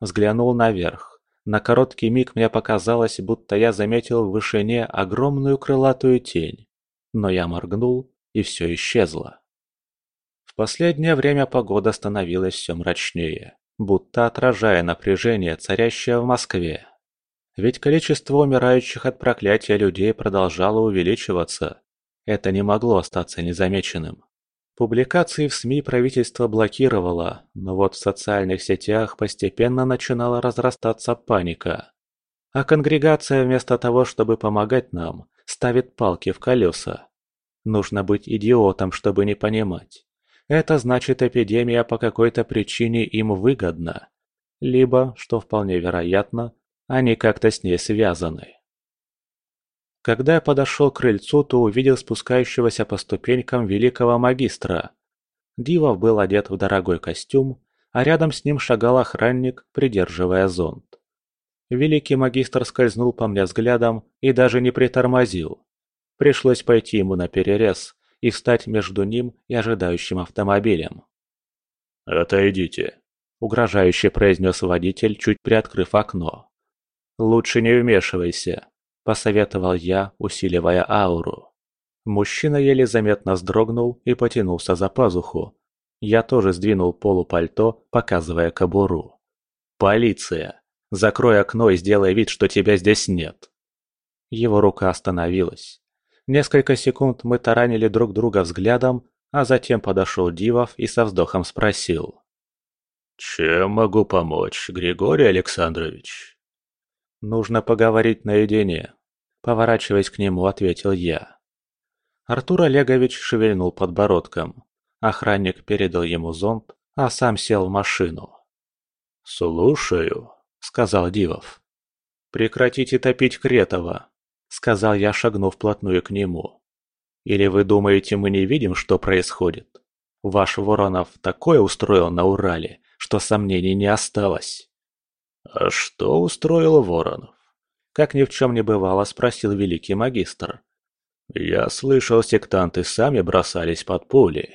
Speaker 3: Взглянул наверх. На короткий миг мне показалось, будто я заметил в вышине огромную крылатую тень. Но я моргнул, и все исчезло. В последнее время погода становилась все мрачнее будто отражая напряжение, царящее в Москве. Ведь количество умирающих от проклятия людей продолжало увеличиваться. Это не могло остаться незамеченным. Публикации в СМИ правительство блокировало, но вот в социальных сетях постепенно начинала разрастаться паника. А конгрегация вместо того, чтобы помогать нам, ставит палки в колеса. Нужно быть идиотом, чтобы не понимать. Это значит эпидемия по какой-то причине им выгодна. Либо, что вполне вероятно, они как-то с ней связаны. Когда я подошел к крыльцу, то увидел спускающегося по ступенькам великого магистра. Дивов был одет в дорогой костюм, а рядом с ним шагал охранник, придерживая зонт. Великий магистр скользнул по мне взглядом и даже не притормозил. Пришлось пойти ему на перерез, и встать между ним и ожидающим автомобилем. «Отойдите», — угрожающе произнес водитель, чуть приоткрыв окно.
Speaker 1: «Лучше не вмешивайся», — посоветовал я, усиливая ауру. Мужчина еле заметно вздрогнул и потянулся за пазуху. Я тоже сдвинул полупальто, показывая кобуру.
Speaker 3: «Полиция! Закрой окно и сделай вид, что тебя здесь нет!»
Speaker 1: Его рука остановилась. Несколько секунд мы таранили друг друга взглядом, а затем подошел Дивов и со вздохом спросил.
Speaker 3: «Чем могу помочь, Григорий Александрович?»
Speaker 1: «Нужно поговорить наедине», — поворачиваясь к нему, ответил я. Артур Олегович шевельнул подбородком. Охранник передал ему зонт, а сам сел в машину.
Speaker 3: «Слушаю», — сказал Дивов.
Speaker 1: «Прекратите топить Кретова», — сказал я, шагнув вплотную к нему. «Или вы думаете, мы не видим, что происходит? Ваш Воронов такое устроил на Урале, что сомнений не осталось».
Speaker 3: «А что устроил Воронов?»
Speaker 1: Как ни в чем не бывало, спросил великий магистр.
Speaker 3: «Я слышал, сектанты сами бросались под пули».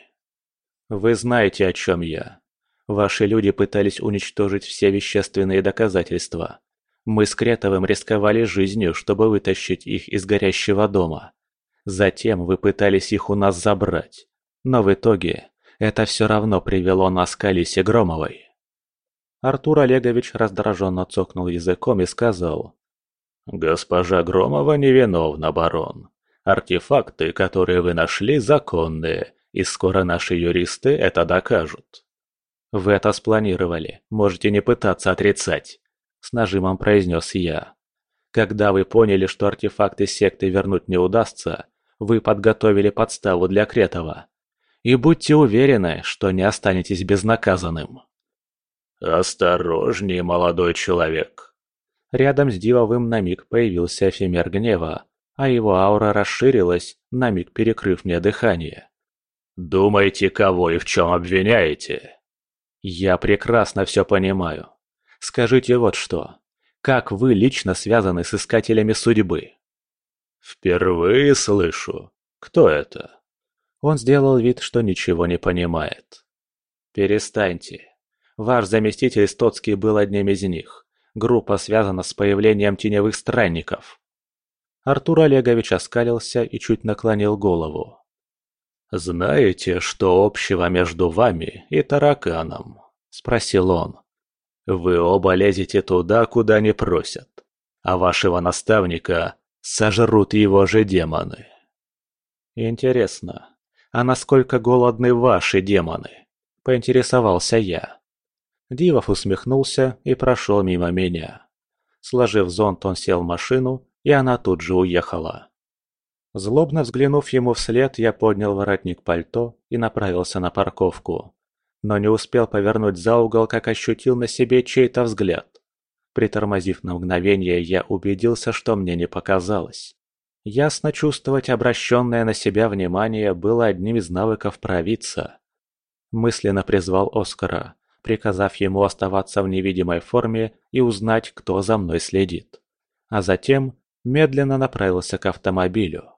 Speaker 1: «Вы знаете, о чем я. Ваши люди пытались уничтожить все вещественные доказательства, мы с Кретовым рисковали жизнью, чтобы вытащить их из горящего дома. Затем вы пытались их у нас забрать. Но в итоге это все равно привело нас к Алисе Громовой. Артур Олегович раздраженно цокнул языком и сказал.
Speaker 3: «Госпожа Громова невиновна, барон. Артефакты, которые вы нашли, законные, и скоро наши юристы это докажут».
Speaker 1: «Вы это спланировали, можете не пытаться отрицать». С нажимом произнес я. Когда вы поняли, что артефакты секты вернуть не удастся, вы подготовили подставу для Кретова. И будьте уверены, что не останетесь безнаказанным.
Speaker 3: «Осторожнее, молодой человек!»
Speaker 1: Рядом с Дивовым на миг появился эфемер гнева, а его аура расширилась, на миг перекрыв мне дыхание.
Speaker 3: «Думаете, кого и в чем обвиняете?»
Speaker 1: «Я прекрасно все понимаю. Скажите вот что. Как вы лично связаны с Искателями Судьбы?»
Speaker 3: «Впервые слышу. Кто это?»
Speaker 1: Он сделал вид, что ничего не понимает. «Перестаньте. Ваш заместитель Стоцкий был одним из них. Группа связана с появлением теневых странников». Артур Олегович оскалился и чуть наклонил голову.
Speaker 3: «Знаете, что общего между вами и тараканом?» – спросил он. Вы оба лезете туда, куда не просят, а вашего наставника сожрут его же демоны.
Speaker 1: Интересно, а насколько голодны ваши демоны? Поинтересовался я. Дивов усмехнулся и прошел мимо меня. Сложив зонт, он сел в машину, и она тут же уехала. Злобно взглянув ему вслед, я поднял воротник пальто и направился на парковку. Но не успел повернуть за угол, как ощутил на себе чей-то взгляд. Притормозив на мгновение, я убедился, что мне не показалось. Ясно чувствовать обращенное на себя внимание было одним из навыков провидца. Мысленно призвал Оскара, приказав ему оставаться в невидимой форме и узнать, кто за мной следит. А затем медленно направился к автомобилю.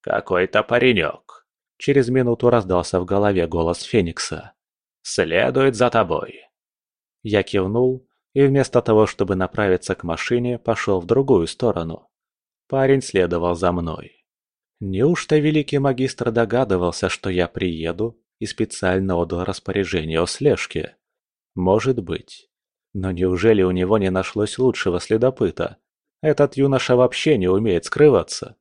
Speaker 3: «Какой-то паренек!» Через минуту раздался в голове голос Феникса. «Следует за тобой!»
Speaker 1: Я кивнул и вместо того, чтобы направиться к машине, пошел в другую сторону. Парень следовал за мной. Неужто великий магистр догадывался, что я приеду и специально отдал распоряжение о слежке? Может быть. Но неужели у него не нашлось лучшего следопыта? Этот юноша вообще не умеет скрываться.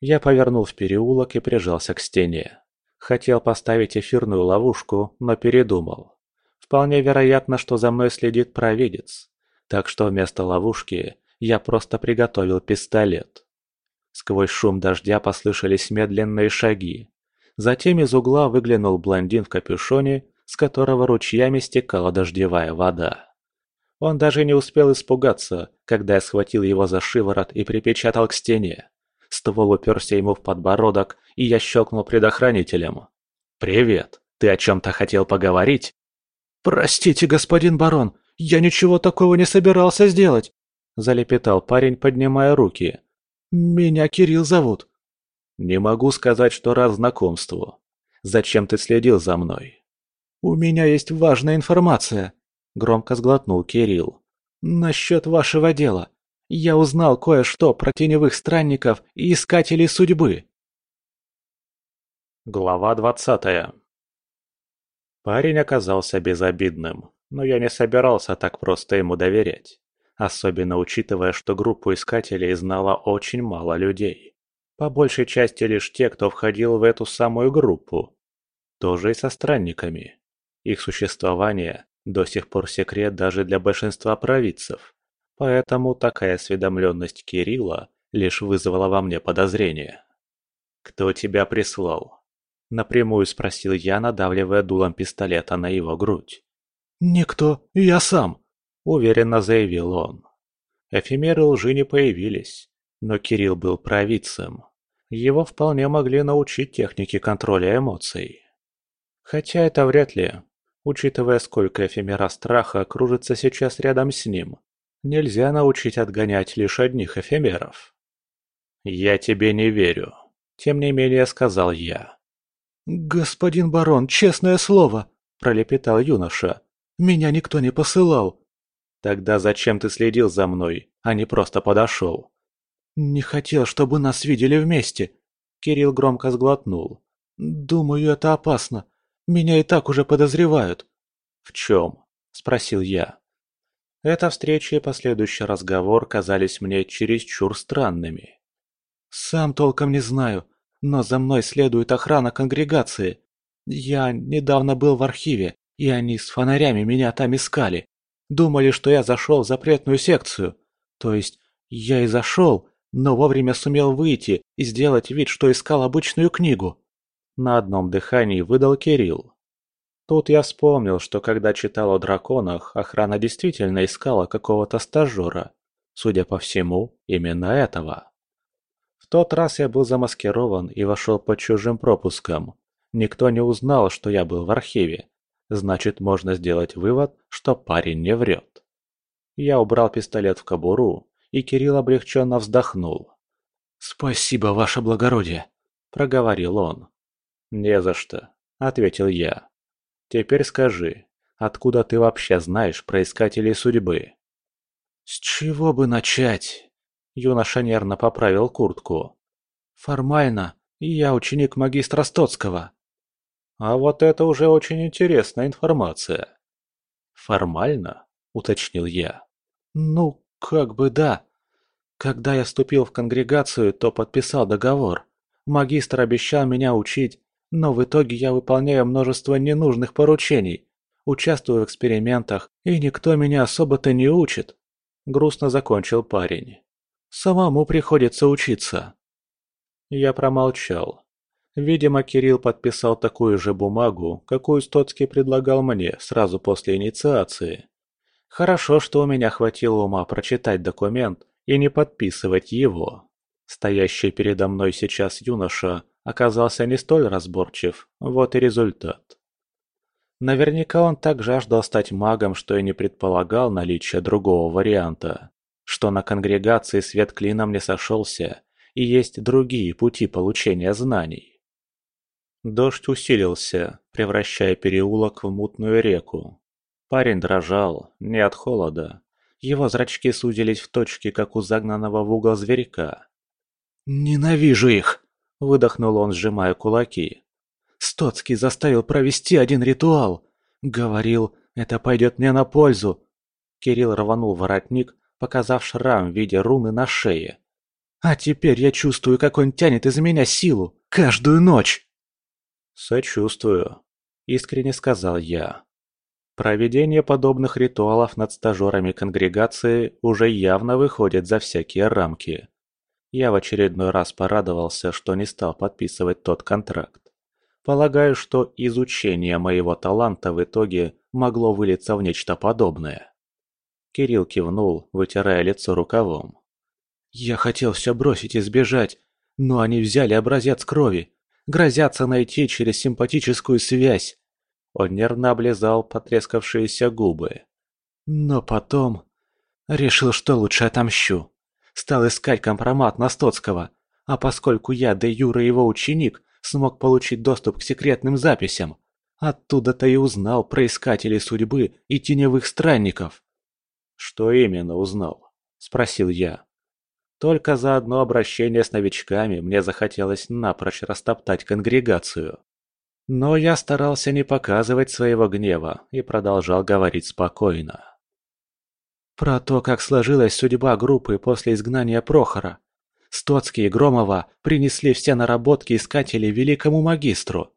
Speaker 1: Я повернул в переулок и прижался к стене. Хотел поставить эфирную ловушку, но передумал. Вполне вероятно, что за мной следит провидец. Так что вместо ловушки я просто приготовил пистолет. Сквозь шум дождя послышались медленные шаги. Затем из угла выглянул блондин в капюшоне, с которого ручьями стекала дождевая вода. Он даже не успел испугаться, когда я схватил его за шиворот и припечатал к стене. Ствол уперся ему в подбородок, и я щелкнул предохранителем. «Привет! Ты о чем-то хотел поговорить?»
Speaker 2: «Простите, господин барон, я ничего такого не собирался сделать!» Залепетал парень, поднимая руки. «Меня Кирилл зовут».
Speaker 1: «Не могу сказать, что рад знакомству. Зачем ты следил за мной?»
Speaker 2: «У меня есть важная информация», — громко сглотнул Кирилл. «Насчет вашего дела. Я узнал кое-что про теневых странников и искателей судьбы.
Speaker 1: Глава двадцатая Парень оказался безобидным, но я не собирался так просто ему доверять. Особенно учитывая, что группу искателей знало очень мало людей. По большей части лишь те, кто входил в эту самую группу. Тоже и со странниками. Их существование до сих пор секрет даже для большинства провидцев. Поэтому такая осведомленность Кирилла лишь вызвала во мне подозрение. «Кто тебя прислал?» Напрямую спросил я, надавливая дулом пистолета на его грудь.
Speaker 2: «Никто, я сам», —
Speaker 1: уверенно заявил он. Эфемеры лжи не появились, но Кирилл был провидцем. Его вполне могли научить технике контроля эмоций. Хотя это вряд ли, учитывая, сколько эфемера страха кружится сейчас рядом с ним. Нельзя научить отгонять лишь одних эфемеров. «Я тебе не верю», — тем не менее сказал я.
Speaker 2: «Господин барон, честное слово», — пролепетал юноша. «Меня никто не посылал».
Speaker 1: «Тогда зачем ты следил за мной, а не просто подошел?»
Speaker 2: «Не хотел, чтобы нас видели вместе», — Кирилл громко сглотнул. «Думаю, это опасно. Меня и так уже подозревают».
Speaker 1: «В чем?» — спросил я. Эта встреча и последующий разговор казались мне чересчур странными.
Speaker 2: «Сам толком не знаю, но за мной следует охрана конгрегации. Я недавно был в архиве, и они с фонарями меня там искали. Думали, что я зашел в запретную секцию. То есть, я и зашел, но вовремя сумел выйти и сделать вид, что искал обычную книгу».
Speaker 1: На одном дыхании выдал Кирилл. Тут я вспомнил, что когда читал о драконах, охрана действительно искала какого-то стажера. Судя по всему, именно этого. В тот раз я был замаскирован и вошел под чужим пропуском. Никто не узнал, что я был в архиве. Значит, можно сделать вывод, что парень не врет. Я убрал пистолет в кобуру, и Кирилл облегченно вздохнул.
Speaker 2: «Спасибо, ваше благородие», — проговорил он.
Speaker 1: «Не за что», — ответил я. Теперь скажи, откуда ты вообще знаешь про Искателей Судьбы?»
Speaker 2: «С чего бы начать?» Юноша нервно поправил куртку. «Формально, я ученик магистра Стоцкого».
Speaker 1: «А вот это уже очень интересная информация». «Формально?» – уточнил я.
Speaker 2: «Ну, как бы да. Когда я вступил в конгрегацию, то подписал договор. Магистр обещал меня учить, но в итоге я выполняю множество ненужных поручений, участвую в экспериментах, и никто меня особо-то не учит. Грустно закончил парень. Самому приходится учиться. Я промолчал. Видимо, Кирилл подписал такую же бумагу, какую Стоцкий предлагал мне сразу после инициации. Хорошо, что у меня хватило ума прочитать документ и не подписывать его. Стоящий передо мной сейчас юноша оказался не столь разборчив, вот и результат. Наверняка он так жаждал стать магом, что и не предполагал наличие другого варианта, что на конгрегации свет клином не сошелся, и есть другие пути получения знаний. Дождь усилился, превращая переулок в мутную реку. Парень дрожал, не от холода. Его зрачки сузились в точке, как у загнанного в угол зверька. «Ненавижу их!» – выдохнул он, сжимая кулаки. «Стоцкий заставил провести один ритуал. Говорил, это пойдет мне на пользу». Кирилл рванул воротник, показав шрам в виде руны на шее. «А теперь я чувствую, как он тянет из меня силу. Каждую ночь!»
Speaker 1: «Сочувствую», – искренне сказал я. Проведение подобных ритуалов над стажерами конгрегации уже явно выходит за всякие рамки. Я в очередной раз порадовался, что не стал подписывать тот контракт. Полагаю, что изучение моего таланта в итоге могло вылиться в нечто подобное. Кирилл кивнул, вытирая лицо рукавом.
Speaker 2: «Я хотел все бросить и сбежать, но они взяли образец крови, грозятся найти через симпатическую связь».
Speaker 1: Он нервно облизал потрескавшиеся губы.
Speaker 2: «Но потом...» Решил, что лучше отомщу. Стал искать компромат на Стоцкого, а поскольку я де Юра его ученик, смог получить доступ к секретным записям. Оттуда-то и узнал про искателей судьбы и теневых странников.
Speaker 1: «Что именно узнал?» – спросил я. Только за одно обращение с новичками мне захотелось напрочь растоптать конгрегацию. Но я старался не показывать своего гнева и продолжал говорить спокойно.
Speaker 2: Про то, как сложилась судьба группы после изгнания Прохора. Стоцкий и Громова принесли все наработки искателей великому магистру.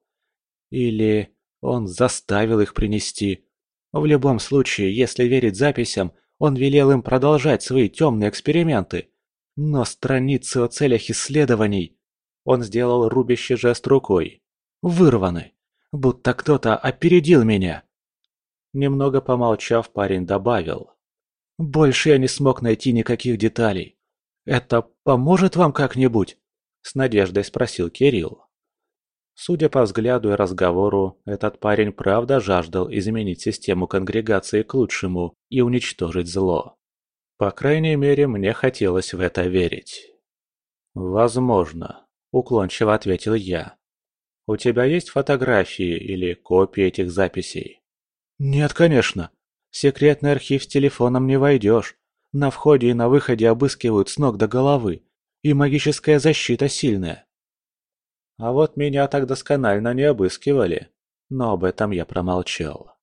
Speaker 2: Или он заставил их принести. В любом случае, если верить записям, он велел им продолжать свои темные эксперименты. Но страницы о целях исследований... Он сделал рубящий жест рукой. Вырваны. Будто кто-то опередил меня. Немного помолчав, парень добавил. Больше я не смог найти никаких деталей. Это поможет вам как-нибудь? С надеждой спросил Кирилл. Судя по взгляду и разговору, этот парень правда жаждал изменить систему конгрегации к лучшему и уничтожить зло. По крайней мере, мне хотелось в это верить. «Возможно», – уклончиво ответил я. «У тебя есть фотографии или копии этих записей?» «Нет, конечно. Секретный архив с телефоном не войдешь. На входе и на выходе обыскивают с ног до головы. И магическая защита сильная. А вот меня так досконально не обыскивали. Но об этом я промолчал.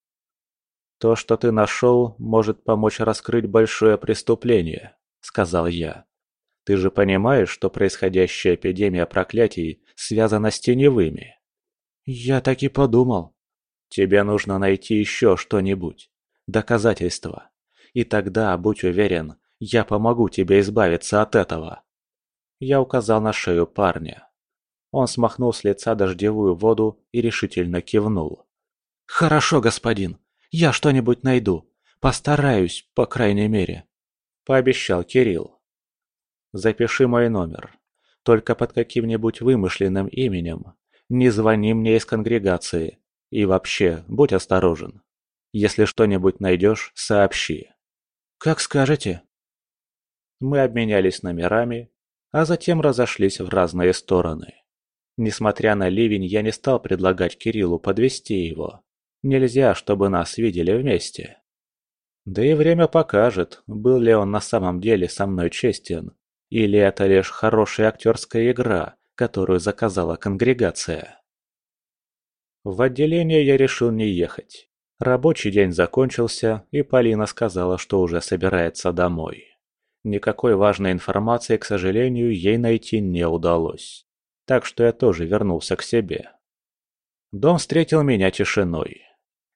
Speaker 2: То, что ты нашел, может помочь раскрыть большое преступление, сказал я. Ты же понимаешь, что происходящая эпидемия проклятий связана с теневыми? Я так и подумал. Тебе нужно найти еще что-нибудь доказательства. И тогда, будь уверен, я помогу тебе избавиться от этого. Я указал на шею парня. Он смахнул с лица дождевую воду и решительно кивнул. «Хорошо, господин, я что-нибудь найду. Постараюсь, по крайней мере», – пообещал Кирилл. «Запиши мой номер. Только под каким-нибудь вымышленным именем. Не звони мне из конгрегации. И вообще, будь осторожен. Если что-нибудь найдешь, сообщи. Как скажете. Мы обменялись номерами, а затем разошлись в разные стороны. Несмотря на ливень, я не стал предлагать Кириллу подвести его. Нельзя, чтобы нас видели вместе. Да и время покажет, был ли он на самом деле со мной честен, или это лишь хорошая актерская игра, которую заказала конгрегация. В отделение я решил не ехать.
Speaker 1: Рабочий день закончился, и Полина сказала, что уже собирается домой. Никакой важной информации, к сожалению, ей найти не удалось. Так что я тоже вернулся к себе. Дом встретил меня тишиной.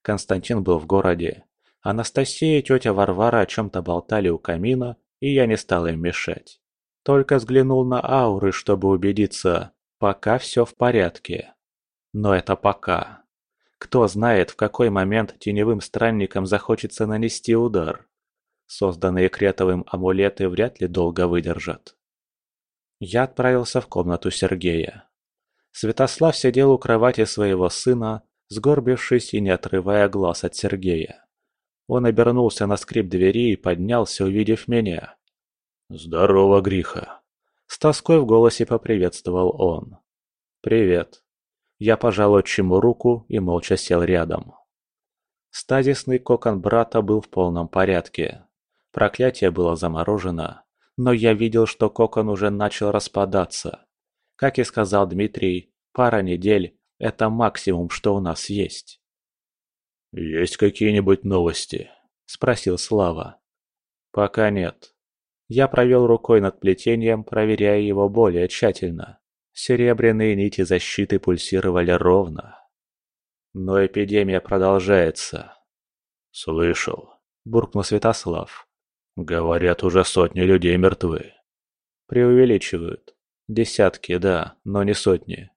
Speaker 1: Константин был в городе. Анастасия и тетя Варвара о чем-то болтали у камина, и я не стал им мешать. Только взглянул на ауры, чтобы убедиться, пока все в порядке. Но это пока. Кто знает, в какой момент теневым странникам захочется нанести удар. Созданные Кретовым амулеты вряд ли долго выдержат. Я отправился в комнату Сергея. Святослав сидел у кровати своего сына, сгорбившись и не отрывая глаз от Сергея. Он обернулся на скрип двери и поднялся, увидев меня. «Здорово, Гриха!» С тоской в голосе поприветствовал он. «Привет!» Я пожал отчиму руку и молча сел рядом. Стазисный кокон брата был в полном порядке. Проклятие было заморожено, но я видел, что кокон уже начал распадаться. Как и сказал Дмитрий, пара недель – это максимум, что у нас есть. «Есть какие-нибудь новости?» – спросил Слава. «Пока нет». Я провел рукой над плетением, проверяя его более тщательно. Серебряные нити защиты пульсировали ровно. Но эпидемия продолжается. «Слышал», – буркнул Святослав. Говорят, уже сотни людей мертвы. Преувеличивают. Десятки, да, но не сотни.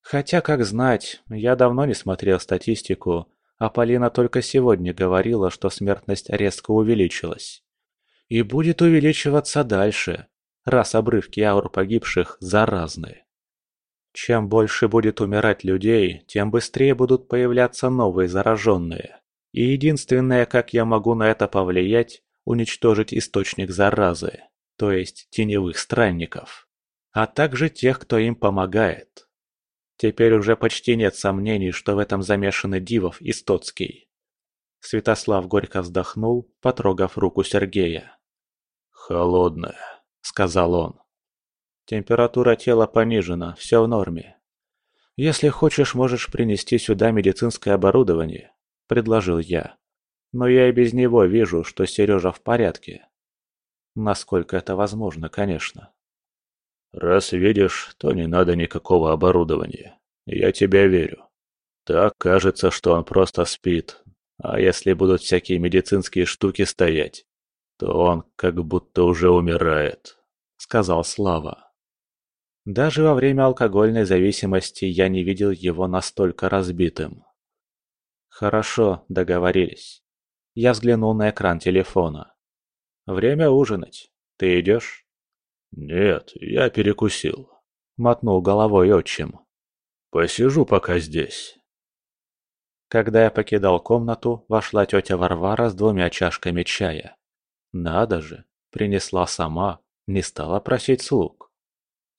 Speaker 1: Хотя, как знать, я давно не смотрел статистику, а Полина только сегодня говорила, что смертность резко увеличилась. И будет увеличиваться дальше, раз обрывки аур погибших заразны. Чем больше будет умирать людей, тем быстрее будут появляться новые зараженные. И единственное, как я могу на это повлиять, уничтожить источник заразы, то есть теневых странников, а также тех, кто им помогает. Теперь уже почти нет сомнений, что в этом замешаны Дивов и Стоцкий. Святослав горько вздохнул, потрогав руку Сергея. «Холодная», — сказал он. «Температура тела понижена, все в норме. Если хочешь, можешь принести сюда медицинское оборудование», — предложил я но я и без него вижу, что Сережа в порядке. Насколько это возможно, конечно. Раз видишь, то не надо никакого оборудования. Я тебе верю. Так кажется, что он просто спит. А если будут всякие медицинские штуки стоять, то он как будто уже умирает, сказал Слава. Даже во время алкогольной зависимости я не видел его настолько разбитым. Хорошо, договорились. Я взглянул на экран телефона. «Время ужинать. Ты идешь?» «Нет, я перекусил», — мотнул головой отчим. «Посижу пока здесь». Когда я покидал комнату, вошла тетя Варвара с двумя чашками чая. Надо же, принесла сама, не стала просить слуг.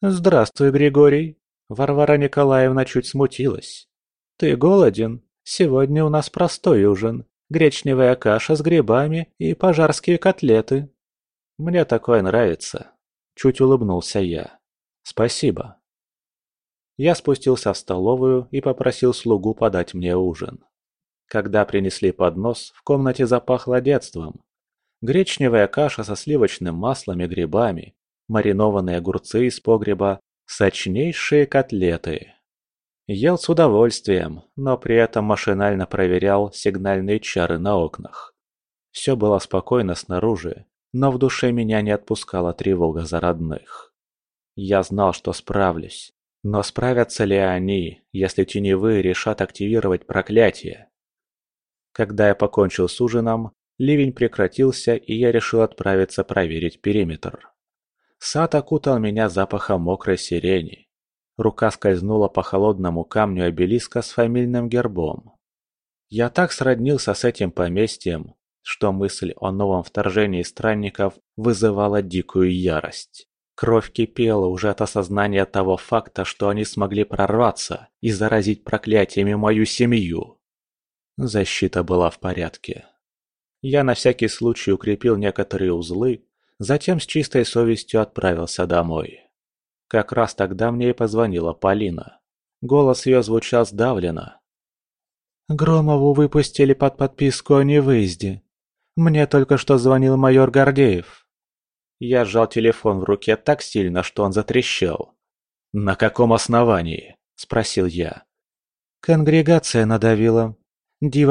Speaker 1: «Здравствуй, Григорий!» Варвара Николаевна чуть смутилась. «Ты голоден? Сегодня у нас простой ужин гречневая каша с грибами и пожарские котлеты. Мне такое нравится. Чуть улыбнулся я. Спасибо. Я спустился в столовую и попросил слугу подать мне ужин. Когда принесли поднос, в комнате запахло детством. Гречневая каша со сливочным маслом и грибами, маринованные огурцы из погреба, сочнейшие котлеты. Ел с удовольствием, но при этом машинально проверял сигнальные чары на окнах. Все было спокойно снаружи, но в душе меня не отпускала тревога за родных. Я знал, что справлюсь, но справятся ли они, если теневые решат активировать проклятие? Когда я покончил с ужином, ливень прекратился, и я решил отправиться проверить периметр. Сад окутал меня запахом мокрой сирени. Рука скользнула по холодному камню обелиска с фамильным гербом. Я так сроднился с этим поместьем, что мысль о новом вторжении странников вызывала дикую ярость. Кровь кипела уже от осознания того факта, что они смогли прорваться и заразить проклятиями мою семью. Защита была в порядке. Я на всякий случай укрепил некоторые узлы, затем с чистой совестью отправился домой. Как раз тогда мне и позвонила Полина. Голос ее звучал сдавленно.
Speaker 2: Громову выпустили под подписку о невыезде. Мне только что звонил майор Гордеев.
Speaker 1: Я сжал телефон в руке так сильно, что он затрещал. «На каком основании?» – спросил я.
Speaker 2: Конгрегация надавила. Дива